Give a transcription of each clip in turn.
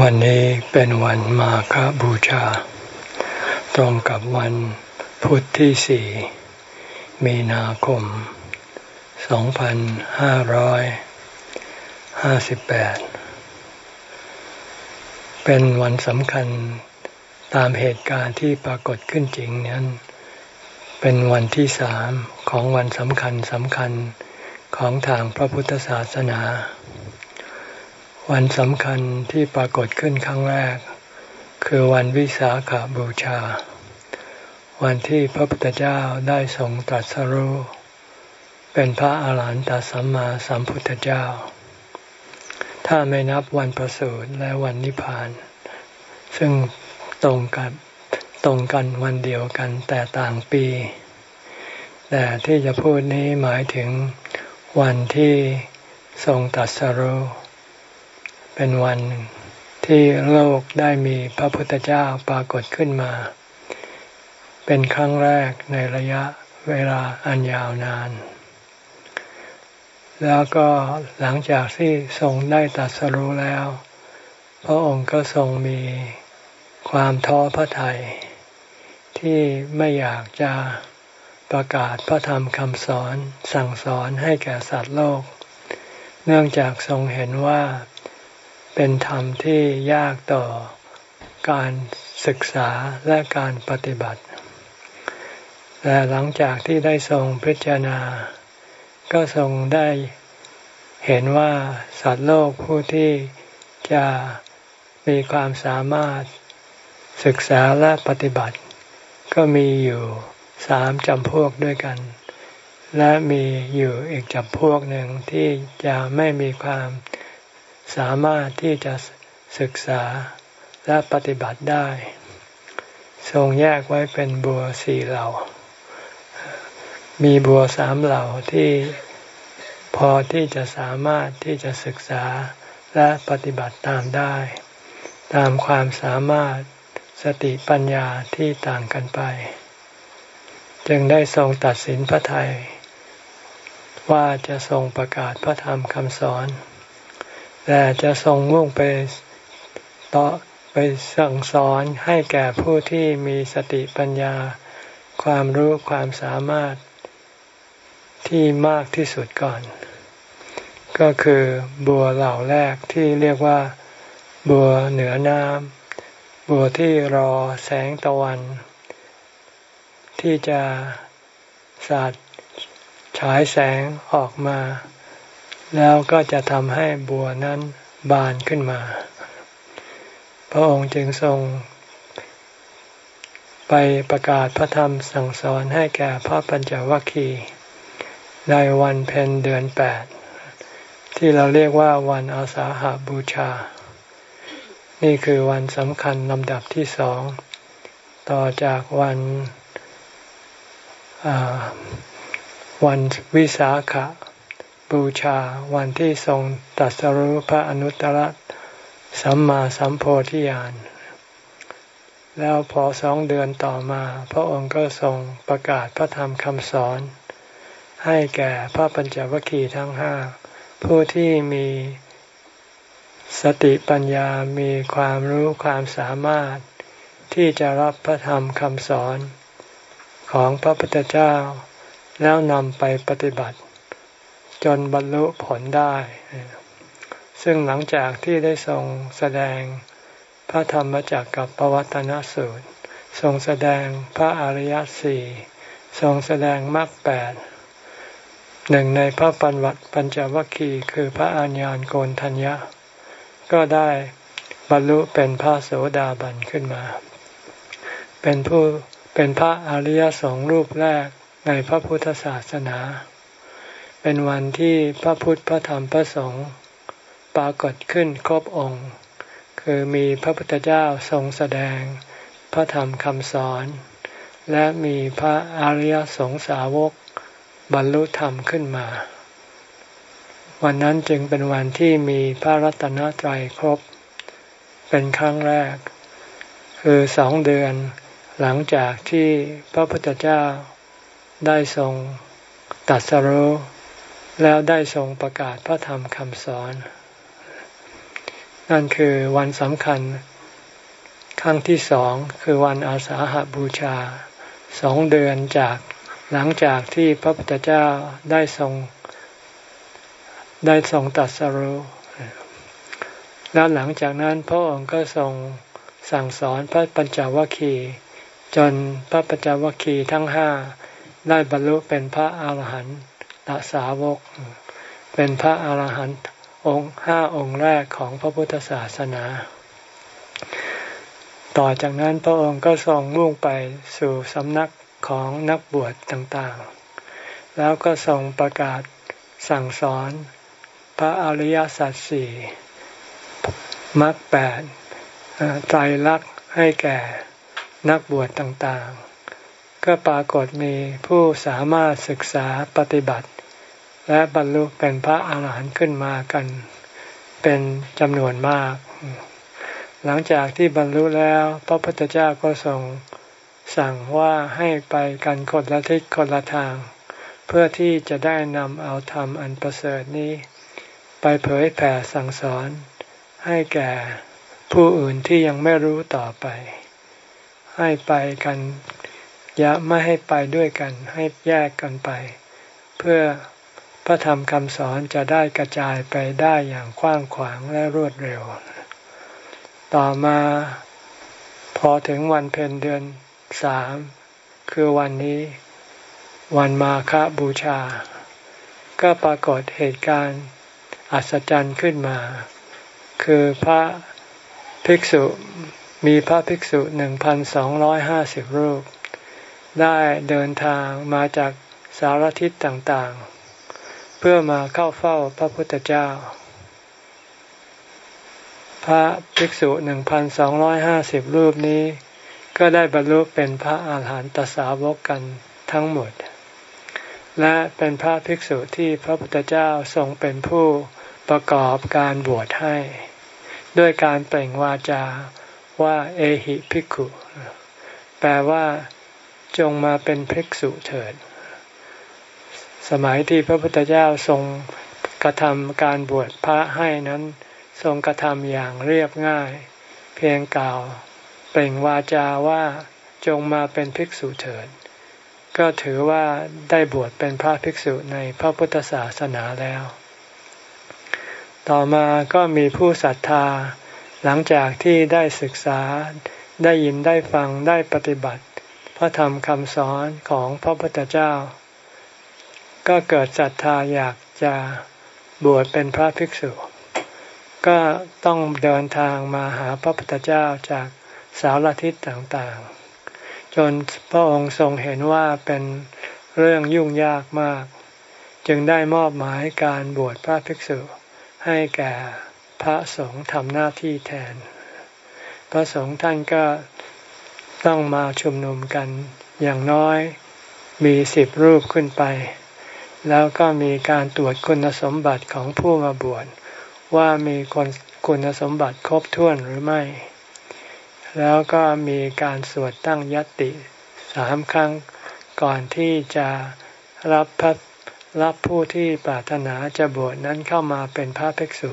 วันนี้เป็นวันมาฆบูชา ตรงกับวันพุทธที่สี่มีนาคม 2558 เป็นวันสำคัญตามเหตุการณ์ที่ปรากฏขึ้นจริงนั้น เป็นวันที่สามของวันสำคัญสำคัญของทางพระพุทธศาสนา วันสำคัญที่ปรากฏขึ้นครั้งแรก คือวันวิสาขาบูชา วันที่พระพุทธเจ้าได้ทรงตรัสรู้เป็นพระอาหารหันตสัมมาสัมพุทธเจ้า ถ้าไม่นับวันประสูติและวันนิพพาน ซึ่งตรงกันตรงกันวันเดียวกันแต่ต่างปี แต่ที่จะพูดนี้หมายถึงวันที่ทรงตรัสรู้ เป็นวันที่โลกได้มีพระพุทธเจ้าปรากฏขึ้นมา เป็นครั้งแรกในระยะเวลาอันยาวนาน แล้วก็หลังจากที่ทรงได้ตัดสรู้แล้ว พระองค์ก็ทรงมีความท้อพระทยัยที่ไม่อยากจะประกาศพระธรรมคำสอนสั่งสอนให้แก่สัตว์โลก เนื่องจากทรงเห็นว่า เป็นธรรมที่ยากต่อการศึกษาและการปฏิบัติแต่หลังจากที่ได้ทรงพิจารณา ก็ทรงได้เห็นว่าสัตว์โลกผู้ที่จะมีความสามารถศึกษาและปฏิบัติ ก็มีอยู่สามจำพวกด้วยกัน และมีอยู่อีกจำพวกหนึ่งที่จะไม่มีความ สามารถที่จะศึกษาและปฏิบัติได้ ทรงแยกไว้เป็นบัวสี่เหล่า มีบัวสามเหล่าที่พอที่จะสามารถที่จะศึกษาและปฏิบัติตามได้ ตามความสามารถสติปัญญาที่ต่างกันไป จึงได้ทรงตัดสินพระไทย ว่าจะทรงประกาศพระธรรมคำสอน แต่จะทรงมุ่งไปต่อไปสั่งสอนให้แก่ผู้ที่มีสติปัญญา ความรู้ความสามารถที่มากที่สุดก่อน ก็คือบัวเหล่าแรกที่เรียกว่า บัวเหนือน้ำบัวที่รอแสงตะวัน ที่จะสาดฉายแสงออกมา แล้วก็จะทำให้บัวนั้นบานขึ้นมา พระองค์จึงทรง ไปประกาศพระธรรมสั่งสอนให้แก่พระปัญจวัคคีย์ในวันเพ็ญเดือนแปดที่เราเรียกว่าวันอาสาหาบูชา นี่คือวันสำคัญลำดับที่สอง ต่อจากวันวันวิสาขะ บูชาวันที่ทรงตัดสรุพระอนุตตรสัมมาสัมโพธิญาณ แล้วพอสองเดือนต่อมา พระองค์ก็ทรงประกาศพระธรรมคำสอน ให้แก่พระปัญจวัคคีย์ทั้งห้าผู้ที่มีสติปัญญามีความรู้ความสามารถ ที่จะรับพระธรรมคำสอน ของพระพุทธเจ้า แล้วนำไปปฏิบัติ จนบรรลุผลได้ ซึ่งหลังจากที่ได้ทรงแสดงพระธรรมจักกับปวัตนสูตร ทรงแสดงพระอริยสี่ทรงแสดงมรรคแปดหนึ่งในพระปัญวัตปัญจวัคคีย์คือพระอัญญาณโกนทัญญะ ก็ได้บรรลุเป็นพระโสดาบันขึ้นมา เป็นผู้เป็นพระอริยสงฆ์รูปแรกในพระพุทธศาสนา เป็นวันที่พระพุทธพระธรรมพระสงฆ์ปรากฏขึ้นครบองค์ คือมีพระพุทธเจ้าทรงแสดง พระธรรมคำสอน และมีพระอริยสงสาวกบรรลุธรรมขึ้นมา วันนั้นจึงเป็นวันที่มีพระรัตนตรัยครบ เป็นครั้งแรก คือสองเดือนหลังจากที่พระพุทธเจ้าได้ทรงตัดสรู้ แล้วได้ทรงประกาศพระธรรมคำสอน นั่นคือวันสำคัญครั้งที่สองคือวันอาสาหาบูชาสองเดือนจากหลังจากที่พระพุทธเจ้าได้ทรงได้ทรงตัดสรุแล้วหลังจากนั้นพระองค์ก็ทรงสั่งสอนพระปัญจวัคคีย์จนพระปัญจวัคคีย์ทั้งห้าได้บรรลุเป็นพระอาหารหันต สาวก เป็นพระอาหารหันต์องค์ห้าองค์แรกของพระพุทธศาสนา ต่อจากนั้นพระองค์ก็ทรงมุ่งไปสู่สำนักของนักบวชต่างๆ แล้วก็ทรงประกาศสั่งสอนพระอริยสัจสี่มรรคแปดไตรลักษณ์ให้แก่นักบวชต่างๆ ก็ปรากฏมีผู้สามารถศึกษาปฏิบัติ และบรรลุเป็นพระอาหารหันต์ขึ้นมากัน เป็นจำนวนมาก หลังจากที่บรรลุแล้ว พระพุทธเจ้าก็ทรงสั่งว่าให้ไปกันคนละทิศคนละทาง เพื่อที่จะได้นำเอาธรรมอันประเสริฐนี้ ไปเผยแผ่สั่งสอน ให้แก่ผู้อื่นที่ยังไม่รู้ต่อไป ให้ไปกันอย่าไม่ให้ไปด้วยกันให้แยกกันไป เพื่อ ระธรรมคำสอนจะได้กระจายไปได้อย่างกว้างขวางและรวดเร็ว ต่อมาพอถึงวันเพ็ญเดือนสามคือวันนี้วันมาฆบูชา ก็ปรากฏเหตุการณ์อัศจรรย์ขึ้นมา คือพระภิกษุมีพระภิกษุหนึ่งพันสองร้อยห้าสิบรูป ได้เดินทางมาจากสารทิศต่างๆ เพื่อมาเข้าเฝ้าพระพุทธเจ้า พระภิกษุหนึ่งพันสองร้อยห้าสิบรูปนี้ ก็ได้บรรลุเป็นพระอาหารหันตสาวกกันทั้งหมด และเป็นพระภิกษุที่พระพุทธเจ้าทรงเป็นผู้ประกอบการบวชให้ ด้วยการเปล่งวาจาว่าเอหิภิกขุ แปลว่าจงมาเป็นภิกษุเถิด สมัยที่พระพุทธเจ้าทรงกระทำการบวชพระให้นั้น ทรงกระทำอย่างเรียบง่าย เพียงกล่าว เปล่งวาจาว่าจงมาเป็นภิกษุเถิด ก็ถือว่าได้บวชเป็นพระภิกษุในพระพุทธศาสนาแล้ว ต่อมาก็มีผู้ศรัทธา หลังจากที่ได้ศึกษาได้ยินได้ฟังได้ปฏิบัติ พระธรรมคำสอนของพระพุทธเจ้า ก็เกิดศรัทธาอยากจะบวชเป็นพระภิกษุ ก็ต้องเดินทางมาหาพระพุทธเจ้าจากสารทิศต่างๆ จนพระองค์ทรงเห็นว่าเป็นเรื่องยุ่งยากมาก จึงได้มอบหมายการบวชพระภิกษุ ให้แก่พระสงฆ์ทำหน้าที่แทน พระสงฆ์ท่านก็ต้องมาชุมนุมกันอย่างน้อยมีสิบรูปขึ้นไป แล้วก็มีการตรวจคุณสมบัติของผู้มาบวชว่ามีคนคุณสมบัติครบถ้วนหรือไม่ แล้วก็มีการสวดตั้งยตติสามครั้งก่อนที่จะรับพระรับผู้ที่ปรารถนาจะบวชนั้นเข้ามาเป็นพระภิกษุ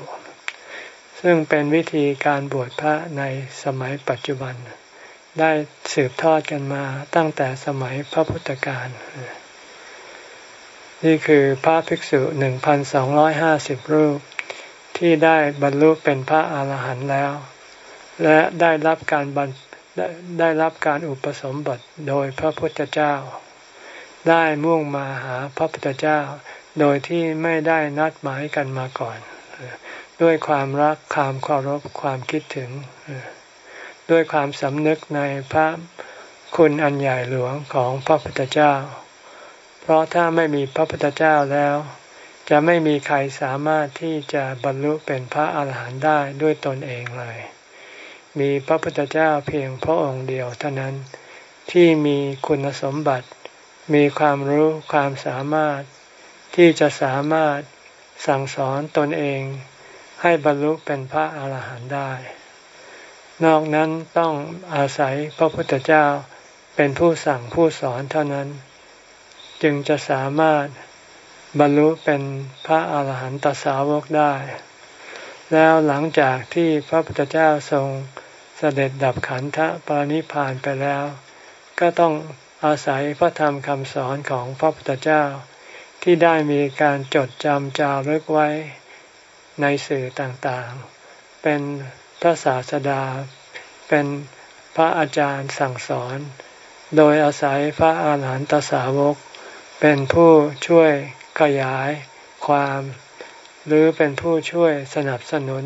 ซึ่งเป็นวิธีการบวชพระในสมัยปัจจุบัน ได้สืบทอดกันมาตั้งแต่สมัยพระพุทธการ นี่คือพระภิกษุหนึ่งพันสองร้อยห้าสิบรูป ที่ได้บรรลุเป็นพระอาหารหันต์แล้ว และได้รับการบรรได้รับการอุปสมบทโดยพระพุทธเจ้า ได้มุ่งมาหาพระพุทธเจ้า โดยที่ไม่ได้นัดหมายกันมาก่อน ด้วยความรักความเคารพความคิดถึง ด้วยความสำนึกในพระคุณอันใหญ่หลวงของพระพุทธเจ้า เพราะถ้าไม่มีพระพุทธเจ้าแล้ว จะไม่มีใครสามารถที่จะบรรลุเป็นพระอาหารหันต์ได้ด้วยตนเองเลย มีพระพุทธเจ้าเพียงพระองค์เดียวเท่านั้นที่มีคุณสมบัติ มีความรู้ความสามารถที่จะสามารถสั่งสอนตนเองให้บรรลุเป็นพระอาหารหันต์ได้ นอกนั้นต้องอาศัยพระพุทธเจ้าเป็นผู้สั่งผู้สอนเท่านั้น จึงจะสามารถบรรลุเป็นพระอาหารหันตสาวกได้ แล้วหลังจากที่พระพุทธเจ้าทรงเสด็จดับขันธปรินิพานไปแล้ว ก็ต้องอาศัยพระธรรมคำสอนของพระพุทธเจ้า ที่ได้มีการจดจำจารึกไว้ในสื่อต่างๆ เป็นพระศาสดา เป็นพระอาจารย์สั่งสอน โดยอาศัยพระอาหารหันตสาวก เป็นผู้ช่วยขยายความ หรือเป็นผู้ช่วยสนับสนุน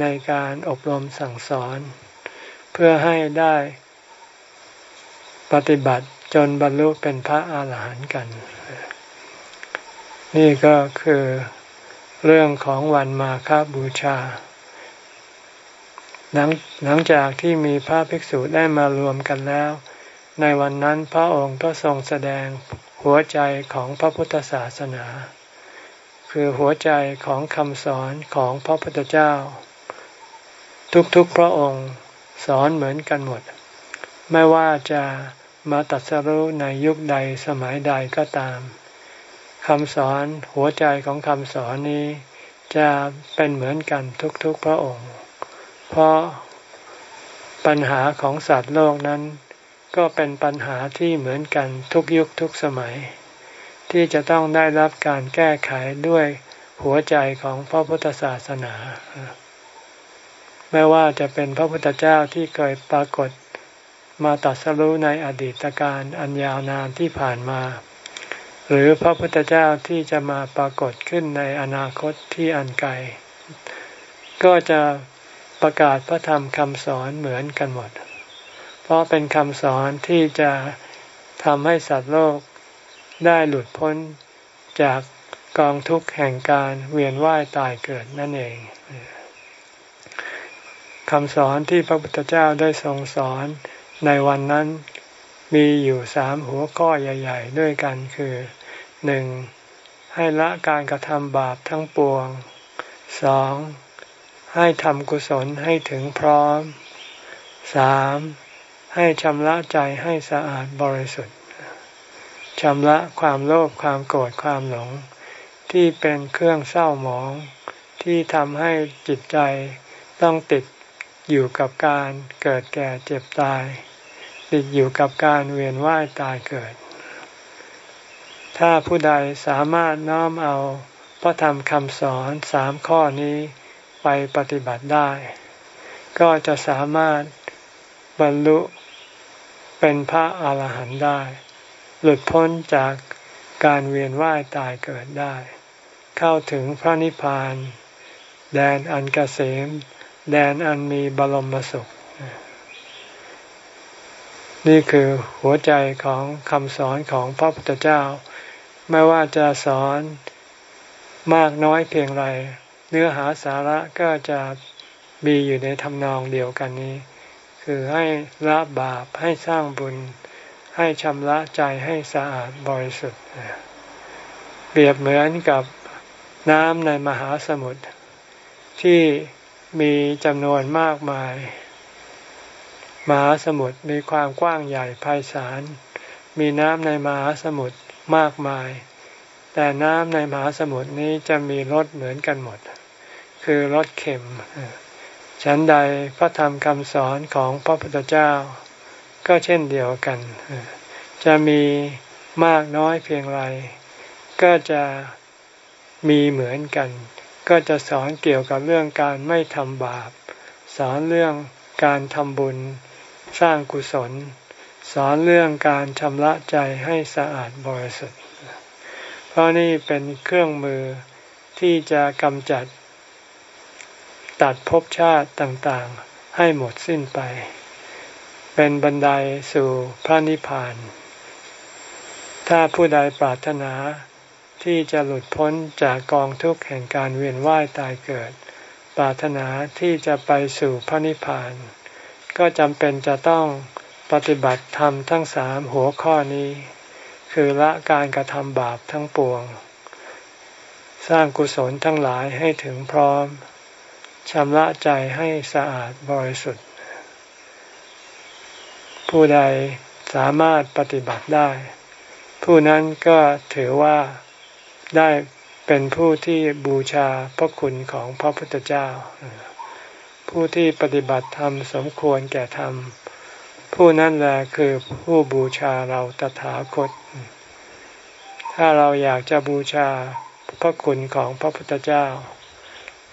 ในการอบรมสั่งสอน เพื่อให้ได้ปฏิบัติจนบรรลุเป็นพระอาหารหันต์กัน นี่ก็คือเรื่องของวันมาคาบูชา หลังหลังจากที่มีพระภิกษุได้มารวมกันแล้ว ในวันนั้นพระองค์ก็ทรงแสดง หัวใจของพระพุทธศาสนา คือหัวใจของคำสอนของพระพุทธเจ้า ทุกๆพระองค์สอนเหมือนกันหมด ไม่ว่าจะมาตัดสรู้ในยุคใดสมัยใดก็ตามคำสอนหัวใจของคำสอนนี้ จะเป็นเหมือนกันทุกๆพระองค์ เพราะปัญหาของสัตว์โลกนั้น ก็เป็นปัญหาที่เหมือนกันทุกยุคทุกสมัย ที่จะต้องได้รับการแก้ไขด้วยหัวใจของพระพุทธศาสนา ไม่ว่าจะเป็นพระพุทธเจ้าที่เคยปรากฏมาตัดสรู้ในอดีตการอันยาวนานที่ผ่านมา หรือพระพุทธเจ้าที่จะมาปรากฏขึ้นในอนาคตที่อันไกล ก็จะประกาศพระธรรมคำสอนเหมือนกันหมด เพราะเป็นคำสอนที่จะทำให้สัตว์โลกได้หลุดพ้นจากกองทุกข์แห่งการเวียนว่ายตายเกิดนั่นเองคำสอนที่พระพุทธเจ้าได้ทรงสอนในวันนั้นมีอยู่สามหัวข้อใหญ่ ๆ ด้วยกันคือหนึ่งให้ละการกระทำบาปทั้งปวงสองให้ทำกุศลให้ถึงพร้อมสาม ให้ชำระใจให้สะอาดบริสุทธิ์ชำระความโลภความโกรธความหลง ที่เป็นเครื่องเศร้าหมอง ที่ทำให้จิตใจต้องติดอยู่กับการเกิดแก่เจ็บตาย ติดอยู่กับการเวียนว่ายตายเกิด ถ้าผู้ใดสามารถน้อมเอาพระธรรมคำสอนสามข้อนี้ไปปฏิบัติได้ ก็จะสามารถบรรลุ เป็นพระอาหารหันต์ได้ หลุดพ้นจากการเวียนว่ายตายเกิดได้ เข้าถึงพระนิพพาน แดนอันกเกษม แดนอันมีบรมสุข นี่คือหัวใจของคำสอนของพระพุทธเจ้า ไม่ว่าจะสอนมากน้อยเพียงไร เนื้อหาสาระก็จะมีอยู่ในทำนองเดียวกันนี้ คือให้ละบาปให้สร้างบุญ ให้ชำระใจให้สะอาดบริสุทธิ์เปรียบเหมือนกับน้ำในมหาสมุทรที่มีจำนวนมากมาย มหาสมุทรมีความกว้างใหญ่ไพศาล มีน้ำในมหาสมุทรมากมาย แต่น้ำในมหาสมุทรนี้จะมีรสเหมือนกันหมด คือรสเค็ม ฉันใดพระธรรมคำสอนของพระพุทธเจ้า ก็เช่นเดียวกัน จะมีมากน้อยเพียงไร ก็จะมีเหมือนกัน ก็จะสอนเกี่ยวกับเรื่องการไม่ทำบาป สอนเรื่องการทำบุญ สร้างกุศล สอนเรื่องการชำระใจให้สะอาดบริสุทธิ์ เพราะนี่เป็นเครื่องมือที่จะกำจัด ตัดภพชาติต่างๆ ให้หมดสิ้นไป เป็นบันไดสู่พระนิพพาน ถ้าผู้ใดปรารถนาที่จะหลุดพ้นจากกองทุกข์แห่งการเวียนว่ายตายเกิด ปรารถนาที่จะไปสู่พระนิพพาน ก็จำเป็นจะต้องปฏิบัติธรรมทั้งสามหัวข้อนี้ คือละการกระทำบาปทั้งปวง สร้างกุศลทั้งหลายให้ถึงพร้อม ชำระใจให้สะอาดบริสุทธิ์ ผู้ใดสามารถปฏิบัติได้ ผู้นั้นก็ถือว่าได้เป็นผู้ที่บูชาพระคุณของพระพุทธเจ้า ผู้ที่ปฏิบัติธรรมสมควรแก่ธรรม ผู้นั้นแหละคือผู้บูชาเราตถาคต ถ้าเราอยากจะบูชาพระคุณของพระพุทธเจ้า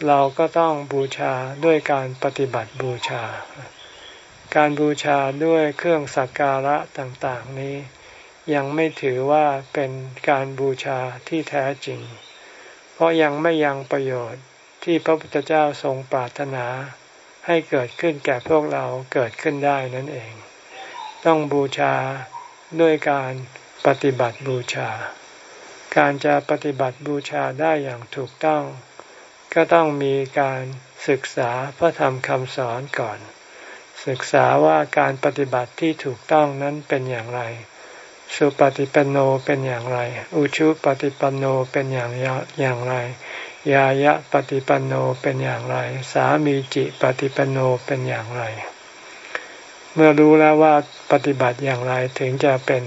เราก็ต้องบูชาด้วยการปฏิบัติบูชา การบูชาด้วยเครื่องสักการะต่างๆนี้ ยังไม่ถือว่าเป็นการบูชาที่แท้จริง เพราะยังไม่ยังประโยชน์ที่พระพุทธเจ้าทรงปรารถนา ให้เกิดขึ้นแก่พวกเราเกิดขึ้นได้นั่นเอง ต้องบูชาด้วยการปฏิบัติบูชา การจะปฏิบัติบูชาได้อย่างถูกต้อง ก็ต้องมีการศึกษาพระธรรมคำสอนก่อน ศึกษาว่าการปฏิบัติที่ถูกต้องนั้นเป็นอย่างไร สุปฏิปันโนเป็นอย่างไร อุชุปฏิปันโนเป็นอย่างอย่างไร ยายะปฏิปันโนเป็นอย่างไร สามีจิปฏิปันโนเป็นอย่างไร เมื่อรู้แล้วว่าปฏิบัติอย่างไรถึงจะเป็น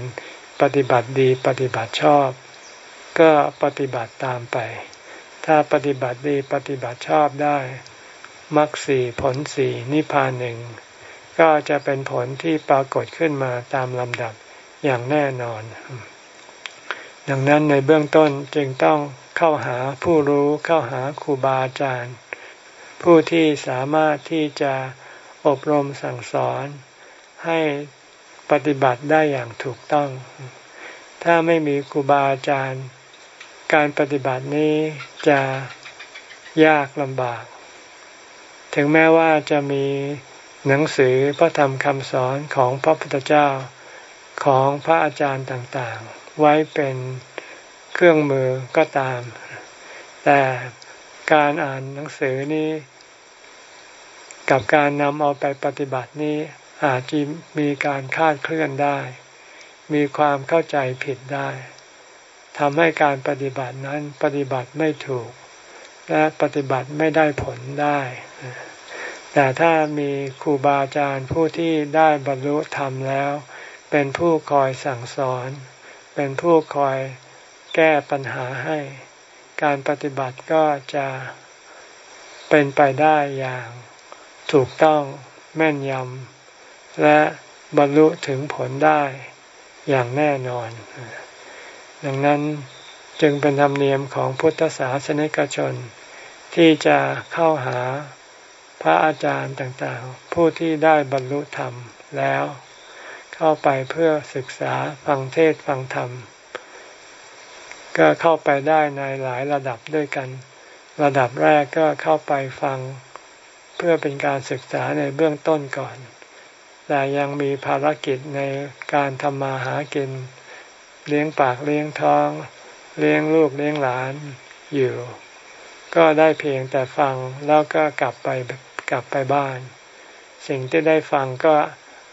ปฏิบัติดีปฏิบัติชอบ ก็ปฏิบัติตามไป ถ้าปฏิบัติดีปฏิบัติชอบได้มรรคสี่ผลสี่นิพพานหนึ่งก็จะเป็นผลที่ปรากฏขึ้นมาตามลำดับอย่างแน่นอน ดังนั้นในเบื้องต้นจึงต้องเข้าหาผู้รู้เข้าหาครูบาอาจารย์ ผู้ที่สามารถที่จะอบรมสั่งสอนให้ปฏิบัติได้อย่างถูกต้อง ถ้าไม่มีครูบาอาจารย์ การปฏิบัตินี้จะยากลำบาก ถึงแม้ว่าจะมีหนังสือพระธรรมคำสอนของพระพุทธเจ้าของพระอาจารย์ต่างๆ ไว้เป็นเครื่องมือก็ตาม แต่การอ่านหนังสือนี้ กับการนำเอาไปปฏิบัตินี้อาจจะมีการคาดเคลื่อนได้ มีความเข้าใจผิดได้ ทำให้การปฏิบัตินั้นปฏิบัติไม่ถูก และปฏิบัติไม่ได้ผลได้ แต่ถ้ามีครูบาอาจารย์ผู้ที่ได้บรรลุธรรมแล้ว เป็นผู้คอยสั่งสอน เป็นผู้คอยแก้ปัญหาให้ การปฏิบัติก็จะเป็นไปได้อย่างถูกต้องแม่นยำและบรรลุถึงผลได้อย่างแน่นอน ดังนั้นจึงเป็นธรรมเนียมของพุทธศาสนิกชน ที่จะเข้าหาพระอาจารย์ต่างๆ ผู้ที่ได้บรรลุธรรมแล้ว เข้าไปเพื่อศึกษาฟังเทศฟังธรรม ก็เข้าไปได้ในหลายระดับด้วยกัน ระดับแรกก็เข้าไปฟังเพื่อเป็นการศึกษาในเบื้องต้นก่อน แต่ยังมีภารกิจในการทำมาหากิน เลี้ยงปากเลี้ยงท้อง เลี้ยงลูกเลี้ยงหลานอยู่ ก็ได้เพียงแต่ฟังแล้วก็กลับไปกลับไปบ้าน สิ่งที่ได้ฟังก็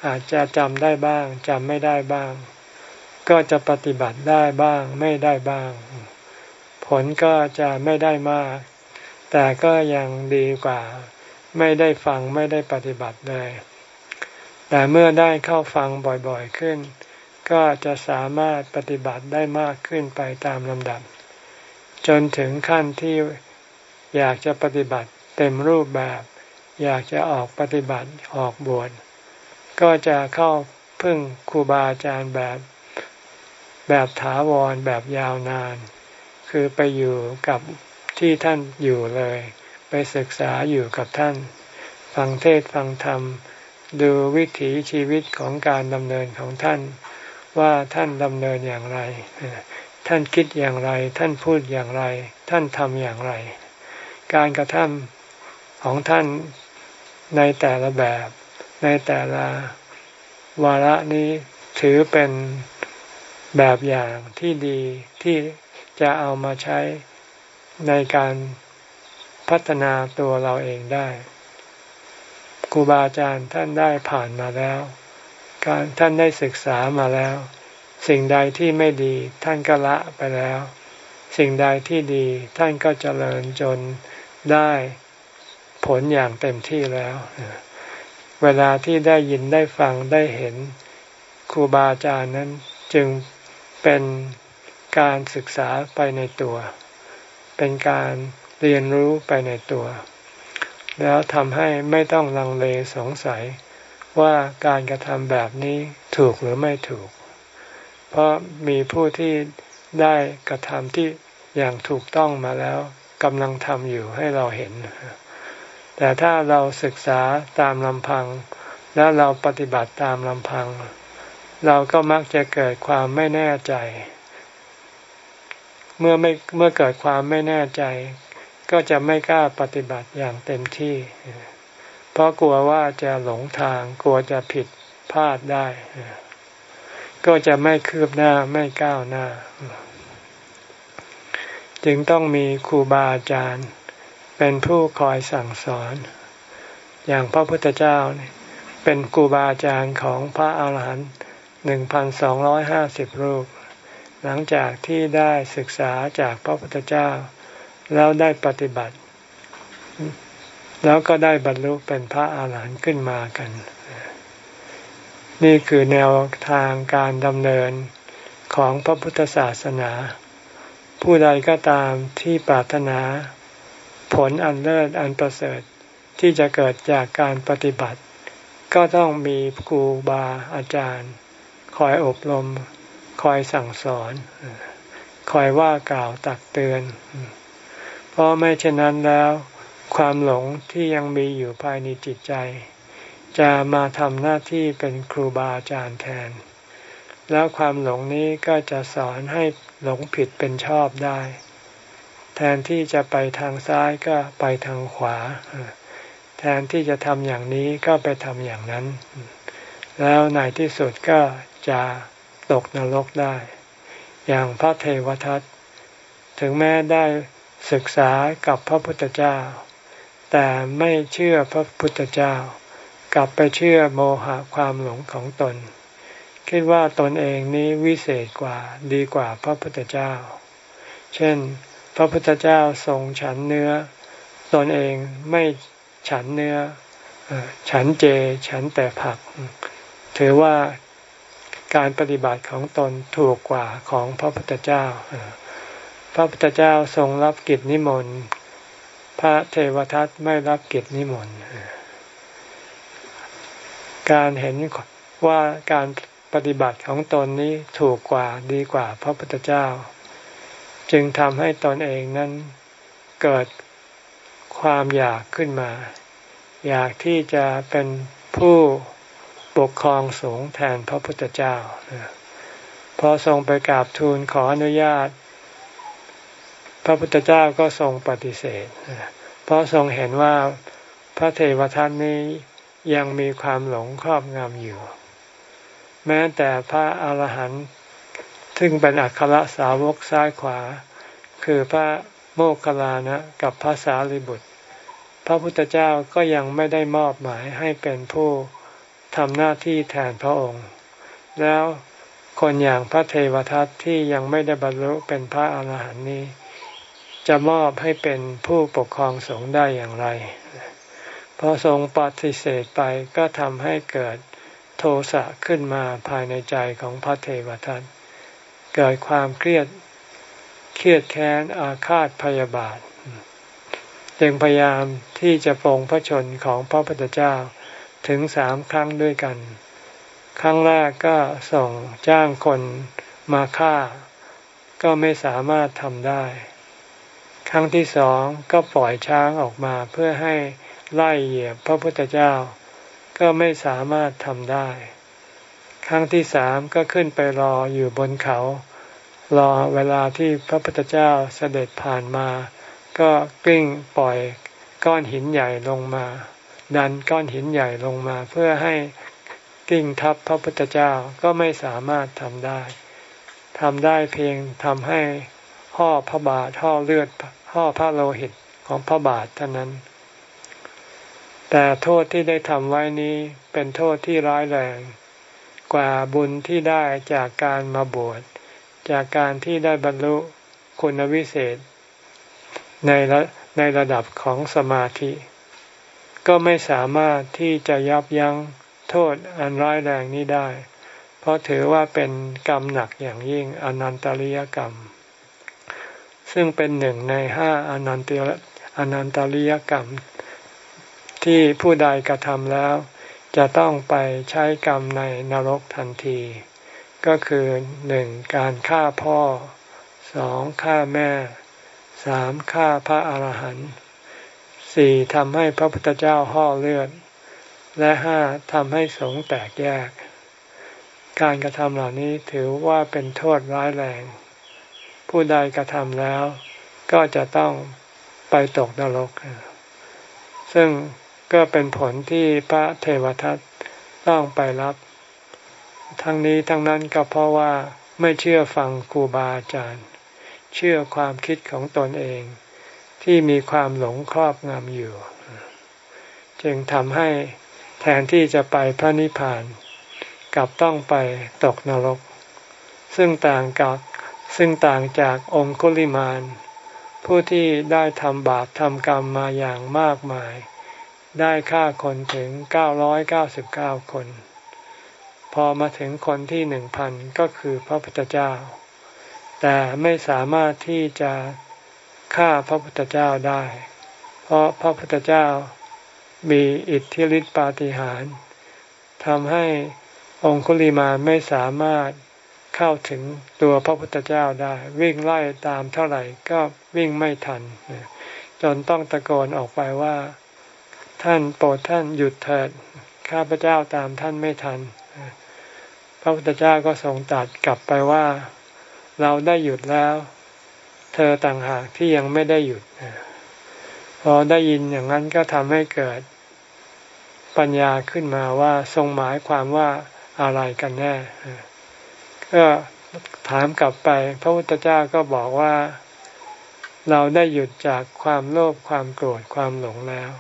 อาจจะจำได้บ้างจำไม่ได้บ้าง ก็จะปฏิบัติได้บ้างไม่ได้บ้าง ผลก็จะไม่ได้มาก แต่ก็ยังดีกว่า ไม่ได้ฟังไม่ได้ปฏิบัติเลย แต่เมื่อได้เข้าฟังบ่อยๆขึ้น ก็จะสามารถปฏิบัติได้มากขึ้นไปตามลำดับ จนถึงขั้นที่อยากจะปฏิบัติเต็มรูปแบบ อยากจะออกปฏิบัติออกบวชก็จะเข้าพึ่งครูบาอาจารย์แบบ แบบถาวรแบบยาวนาน คือไปอยู่กับที่ท่านอยู่เลย ไปศึกษาอยู่กับท่าน ฟังเทศฟังธรรม ดูวิถีชีวิตของการดำเนินของท่าน ว่าท่านดำเนินอย่างไร ท่านคิดอย่างไร ท่านพูดอย่างไร ท่านทำอย่างไร การกระทำของท่านในแต่ละแบบ ในแต่ละวาระนี้ถือเป็นแบบอย่างที่ดีที่จะเอามาใช้ในการพัฒนาตัวเราเองได้ครูบาอาจารย์ท่านได้ผ่านมาแล้ว การท่านได้ศึกษามาแล้ว สิ่งใดที่ไม่ดีท่านก็ละไปแล้ว สิ่งใดที่ดีท่านก็เจริญจนได้ผลอย่างเต็มที่แล้ว เวลาที่ได้ยินได้ฟังได้เห็นครูบาอาจารย์นั้นจึงเป็นการศึกษาไปในตัว เป็นการเรียนรู้ไปในตัว แล้วทำให้ไม่ต้องลังเลสงสัย ว่าการกระทำแบบนี้ถูกหรือไม่ถูก เพราะมีผู้ที่ได้กระทำที่อย่างถูกต้องมาแล้วกำลังทำอยู่ให้เราเห็น แต่ถ้าเราศึกษาตามลำพัง แล้วเราปฏิบัติตามลำพัง เราก็มักจะเกิดความไม่แน่ใจ เมื่อไม่เมื่อเกิดความไม่แน่ใจ ก็จะไม่กล้าปฏิบัติอย่างเต็มที่ เพราะกลัวว่าจะหลงทางกลัวจะผิดพลาดได้ ก็จะไม่คืบหน้าไม่ก้าวหน้า จึงต้องมีครูบาอาจารย์ เป็นผู้คอยสั่งสอน อย่างพระพุทธเจ้าเป็นครูบาอาจารย์ของพระอาหารหันต์หนึ่งพันสองร้อยห้าสิบรูป หลังจากที่ได้ศึกษาจากพระพุทธเจ้า แล้วได้ปฏิบัติ แล้วก็ได้บรรลุเป็นพระอาหารหันต์ขึ้นมากัน นี่คือแนวทางการดำเนินของพระพุทธศาสนา ผู้ใดก็ตามที่ปรารถนา ผลอันเลิศอันประเสริฐที่จะเกิดจากการปฏิบัติ ก็ต้องมีครูบาอาจารย์ คอยอบรม คอยสั่งสอน คอยว่ากล่าวตักเตือน เพราะไม่เช่นนั้นแล้ว ความหลงที่ยังมีอยู่ภายในจิตใจ จะมาทำหน้าที่เป็นครูบาอาจารย์แทน แล้วความหลงนี้ก็จะสอนให้หลงผิดเป็นชอบได้ แทนที่จะไปทางซ้ายก็ไปทางขวา แทนที่จะทำอย่างนี้ก็ไปทำอย่างนั้น แล้วในที่สุดก็จะตกนรกได้ อย่างพระเทวทัตถึงแม้ได้ศึกษากับพระพุทธเจ้า แต่ไม่เชื่อพระพุทธเจ้า กลับไปเชื่อโมหะความหลงของตน คิดว่าตนเองนี้วิเศษกว่าดีกว่าพระพุทธเจ้า เช่น พระพุทธเจ้าทรงฉันเนื้อ ตนเองไม่ฉันเนื้อ ฉันเจ ฉันแต่ผัก ถือว่าการปฏิบัติของตนถูกกว่าของพระพุทธเจ้า พระพุทธเจ้าทรงรับกิจนิมนต์ พระเทวทัตไม่รับกิจนิมนต์การเห็นว่าการปฏิบัติของตนนี้ถูกกว่าดีกว่าพระพุทธเจ้า จึงทำให้ตนเองนั้นเกิดความอยากขึ้นมา อยากที่จะเป็นผู้ปกครองสงฆ์แทนพระพุทธเจ้าพอทรงไปกราบทูลขออนุญาต พระพุทธเจ้าก็ทรงปฏิเสธ เพราะทรงเห็นว่าพระเทวทัตนี้ยังมีความหลงครอบงำอยู่ แม้แต่พระอาหารหันต์ซึ่งเป็นอัครสาวกซ้ายขวา คือพระโมคคัลลานะกับพระสารีบุตร พระพุทธเจ้าก็ยังไม่ได้มอบหมายให้เป็นผู้ทำหน้าที่แทนพระองค์ แล้วคนอย่างพระเทวทัตที่ยังไม่ได้บรรลุเป็นพระอาหารหันต์นี้ จะมอบให้เป็นผู้ปกครองสงฆ์ได้อย่างไร พอทรงปฏิเสธไปก็ทำให้เกิดโทสะขึ้นมาภายในใจของพระเทวทัตเกิดความเครียดเครียดแค้นอาฆาตพยาบาท จึงพยายามที่จะปองพระชนของพระพุทธเจ้าถึงสามครั้งด้วยกัน ครั้งแรกก็ส่งจ้างคนมาฆ่า ก็ไม่สามารถทำได้ ครั้งที่สองก็ปล่อยช้างออกมาเพื่อให้ไล่เหยียบพระพุทธเจ้า ก็ไม่สามารถทำได้ ครั้งที่สามก็ขึ้นไปรออยู่บนเขา รอเวลาที่พระพุทธเจ้าเสด็จผ่านมา ก็กลิ้งปล่อยก้อนหินใหญ่ลงมา ดันก้อนหินใหญ่ลงมา เพื่อให้กลิ้งทับพระพุทธเจ้าก็ไม่สามารถทำได้ทำได้เพียงทำให้ ห่อพระบาทห่อเลือดห่อพระโลหิตของพระบาทเท่านั้น แต่โทษที่ได้ทำไว้นี้เป็นโทษที่ร้ายแรง กว่าบุญที่ได้จากการมาบวชจากการที่ได้บรรลุคุณวิเศษ ในระในระดับของสมาธิ ก็ไม่สามารถที่จะยับยั้งโทษอันร้ายแรงนี้ได้ เพราะถือว่าเป็นกรรมหนักอย่างยิ่งอนันตริยกรรม ซึ่งเป็นหนึ่งในห้าอนันติอนันตริยกรรม ที่ผู้ใดกระทำแล้ว จะต้องไปใช้กรรมในนรกทันที ก็คือหนึ่งการฆ่าพ่อสองฆ่าแม่สามฆ่าพระอาหารหันต์สี่ทำให้พระพุทธเจ้าห่อเลือด และห้าทำให้สงแตกแยก การกระทำเหล่านี้ถือว่าเป็นโทษร้ายแรง ผู้ใดกระทำแล้ว ก็จะต้องไปตกนรก ซึ่งก็เป็นผลที่พระเทวทัตต้องไปรับ ทั้งนี้ทั้งนั้นก็เพราะว่าไม่เชื่อฟังครูบาอาจารย์ เชื่อความคิดของตนเอง ที่มีความหลงครอบงำอยู่ จึงทำให้แทนที่จะไปพระนิพพานกลับต้องไปตกนรก ซึ่งต่างกับ ซึ่งต่างจากองคุลิมาน ผู้ที่ได้ทำบาปทำกรรมมาอย่างมากมาย ได้ฆ่าคนถึง 999 คน พอมาถึงคนที่หนึ่งพันก็คือพระพุทธเจ้า แต่ไม่สามารถที่จะฆ่าพระพุทธเจ้าได้ เพราะพระพุทธเจ้ามีอิทธิฤทธิปาฏิหาริย์ทำให้องคุลิมาไม่สามารถ เข้าถึงตัวพระพุทธเจ้าได้ วิ่งไล่ตามเท่าไหร่ก็วิ่งไม่ทัน จนต้องตะโกนออกไปว่า ท่านโปรดท่านหยุดเถิดข้าพเจ้าตามท่านไม่ทัน พระพุทธเจ้าก็ทรงตัดกลับไปว่าเราได้หยุดแล้ว เธอต่างหากที่ยังไม่ได้หยุดพอได้ยินอย่างนั้นก็ทำให้เกิด ปัญญาขึ้นมาว่าทรงหมายความว่าอะไรกันแน่ ก็ถามกลับไป พระพุทธเจ้าก็บอกว่า เราได้หยุดจากความโลภความโกรธความหลงแล้ว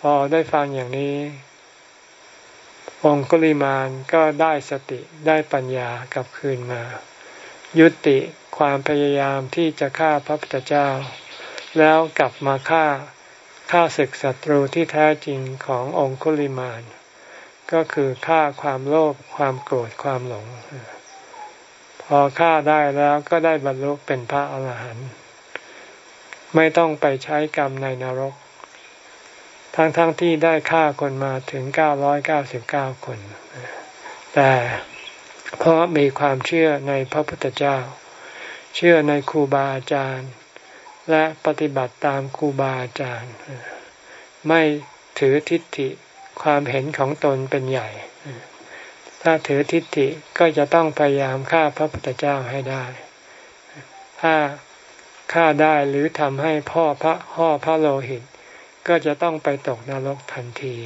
พอได้ฟังอย่างนี้ องคุลิมานก็ได้สติได้ปัญญากลับคืนมา ยุติความพยายามที่จะฆ่าพระพุทธเจ้า แล้วกลับมาฆ่าฆ่าศึกศัตรูที่แท้จริงขององคุลิมาน ก็คือฆ่าความโลภความโกรธความหลง พอฆ่าได้แล้วก็ได้บรรลุเป็นพระอาหารหันต์ไม่ต้องไปใช้กรรมในนรก ทั้งๆทที่ได้ฆ่าคนมาถึงเก้าร้อยเก้าสิบเก้าคน แต่เพราะมีความเชื่อในพระพุทธเจ้า เชื่อในครูบาอาจารย์ และปฏิบัติตามครูบาอาจารย์ ไม่ถือทิฏฐิ ความเห็นของตนเป็นใหญ่ ถ้าถือทิฏฐิก็จะต้องพยายามฆ่าพระพุทธเจ้าให้ได้ ถ้าฆ่าได้หรือทำให้พ่อพระพ่อพระโลหิต ก็จะต้องไปตกนรกทันที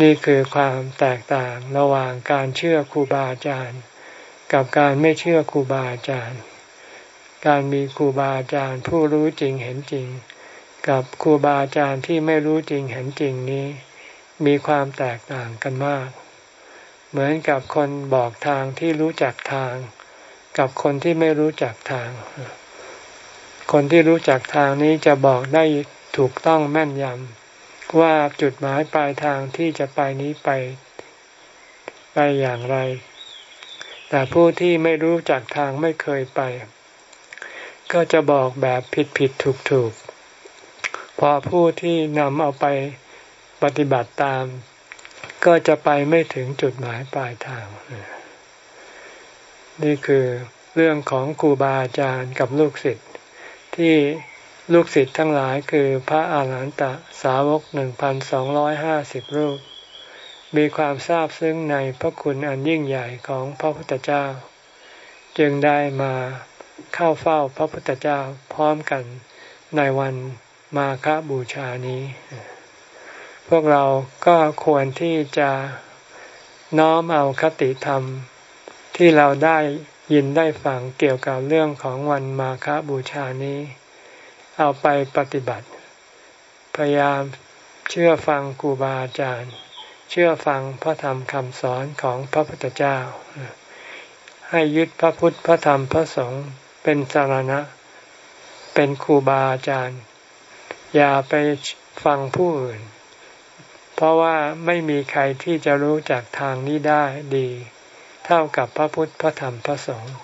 นี่คือความแตกต่างระหว่างการเชื่อครูบาอาจารย์ กับการไม่เชื่อครูบาอาจารย์ การมีครูบาอาจารย์ผู้รู้จริงเห็นจริง กับครูบาอาจารย์ที่ไม่รู้จริงเห็นจริงนี้ มีความแตกต่างกันมาก เหมือนกับคนบอกทางที่รู้จักทาง กับคนที่ไม่รู้จักทาง คนที่รู้จักทางนี้จะบอกได้ถูกต้องแม่นยำว่าจุดหมายปลายทางที่จะไปนี้ไปไปอย่างไร แต่ผู้ที่ไม่รู้จักทางไม่เคยไป ก็จะบอกแบบผิดผิดถูกถูก พอผู้ที่นำเอาไปปฏิบัติตาม ก็จะไปไม่ถึงจุดหมายปลายทาง นี่คือเรื่องของครูบาอาจารย์กับลูกศิษย์ที่ลูกศิษย์ทั้งหลายคือพระอาหารหันตสาวกหนึ่งพันสองร้อยห้าสิบรูป มีความทราบซึ้งในพระคุณอันยิ่งใหญ่ของพระพุทธเจ้า จึงได้มาเข้าเฝ้าพระพุทธเจ้าพร้อมกันในวัน มาคบูชานี้ พวกเราก็ควรที่จะน้อมเอาคติธรรมที่เราได้ยินได้ฟังเกี่ยวกับเรื่องของวันมาคบูชานี้ เอาไปปฏิบัติ พยายามเชื่อฟังครูบาอาจารย์ เชื่อฟังพระธรรมคำสอนของพระพุทธเจ้า ให้ยึดพระพุทธพระธรรมพระสงฆ์เป็นสารณะ เป็นครูบาอาจารย์ อย่าไปฟังผู้อื่น เพราะว่าไม่มีใครที่จะรู้จักทางนี้ได้ดี เท่ากับพระพุทธพระธรรมพระสงฆ์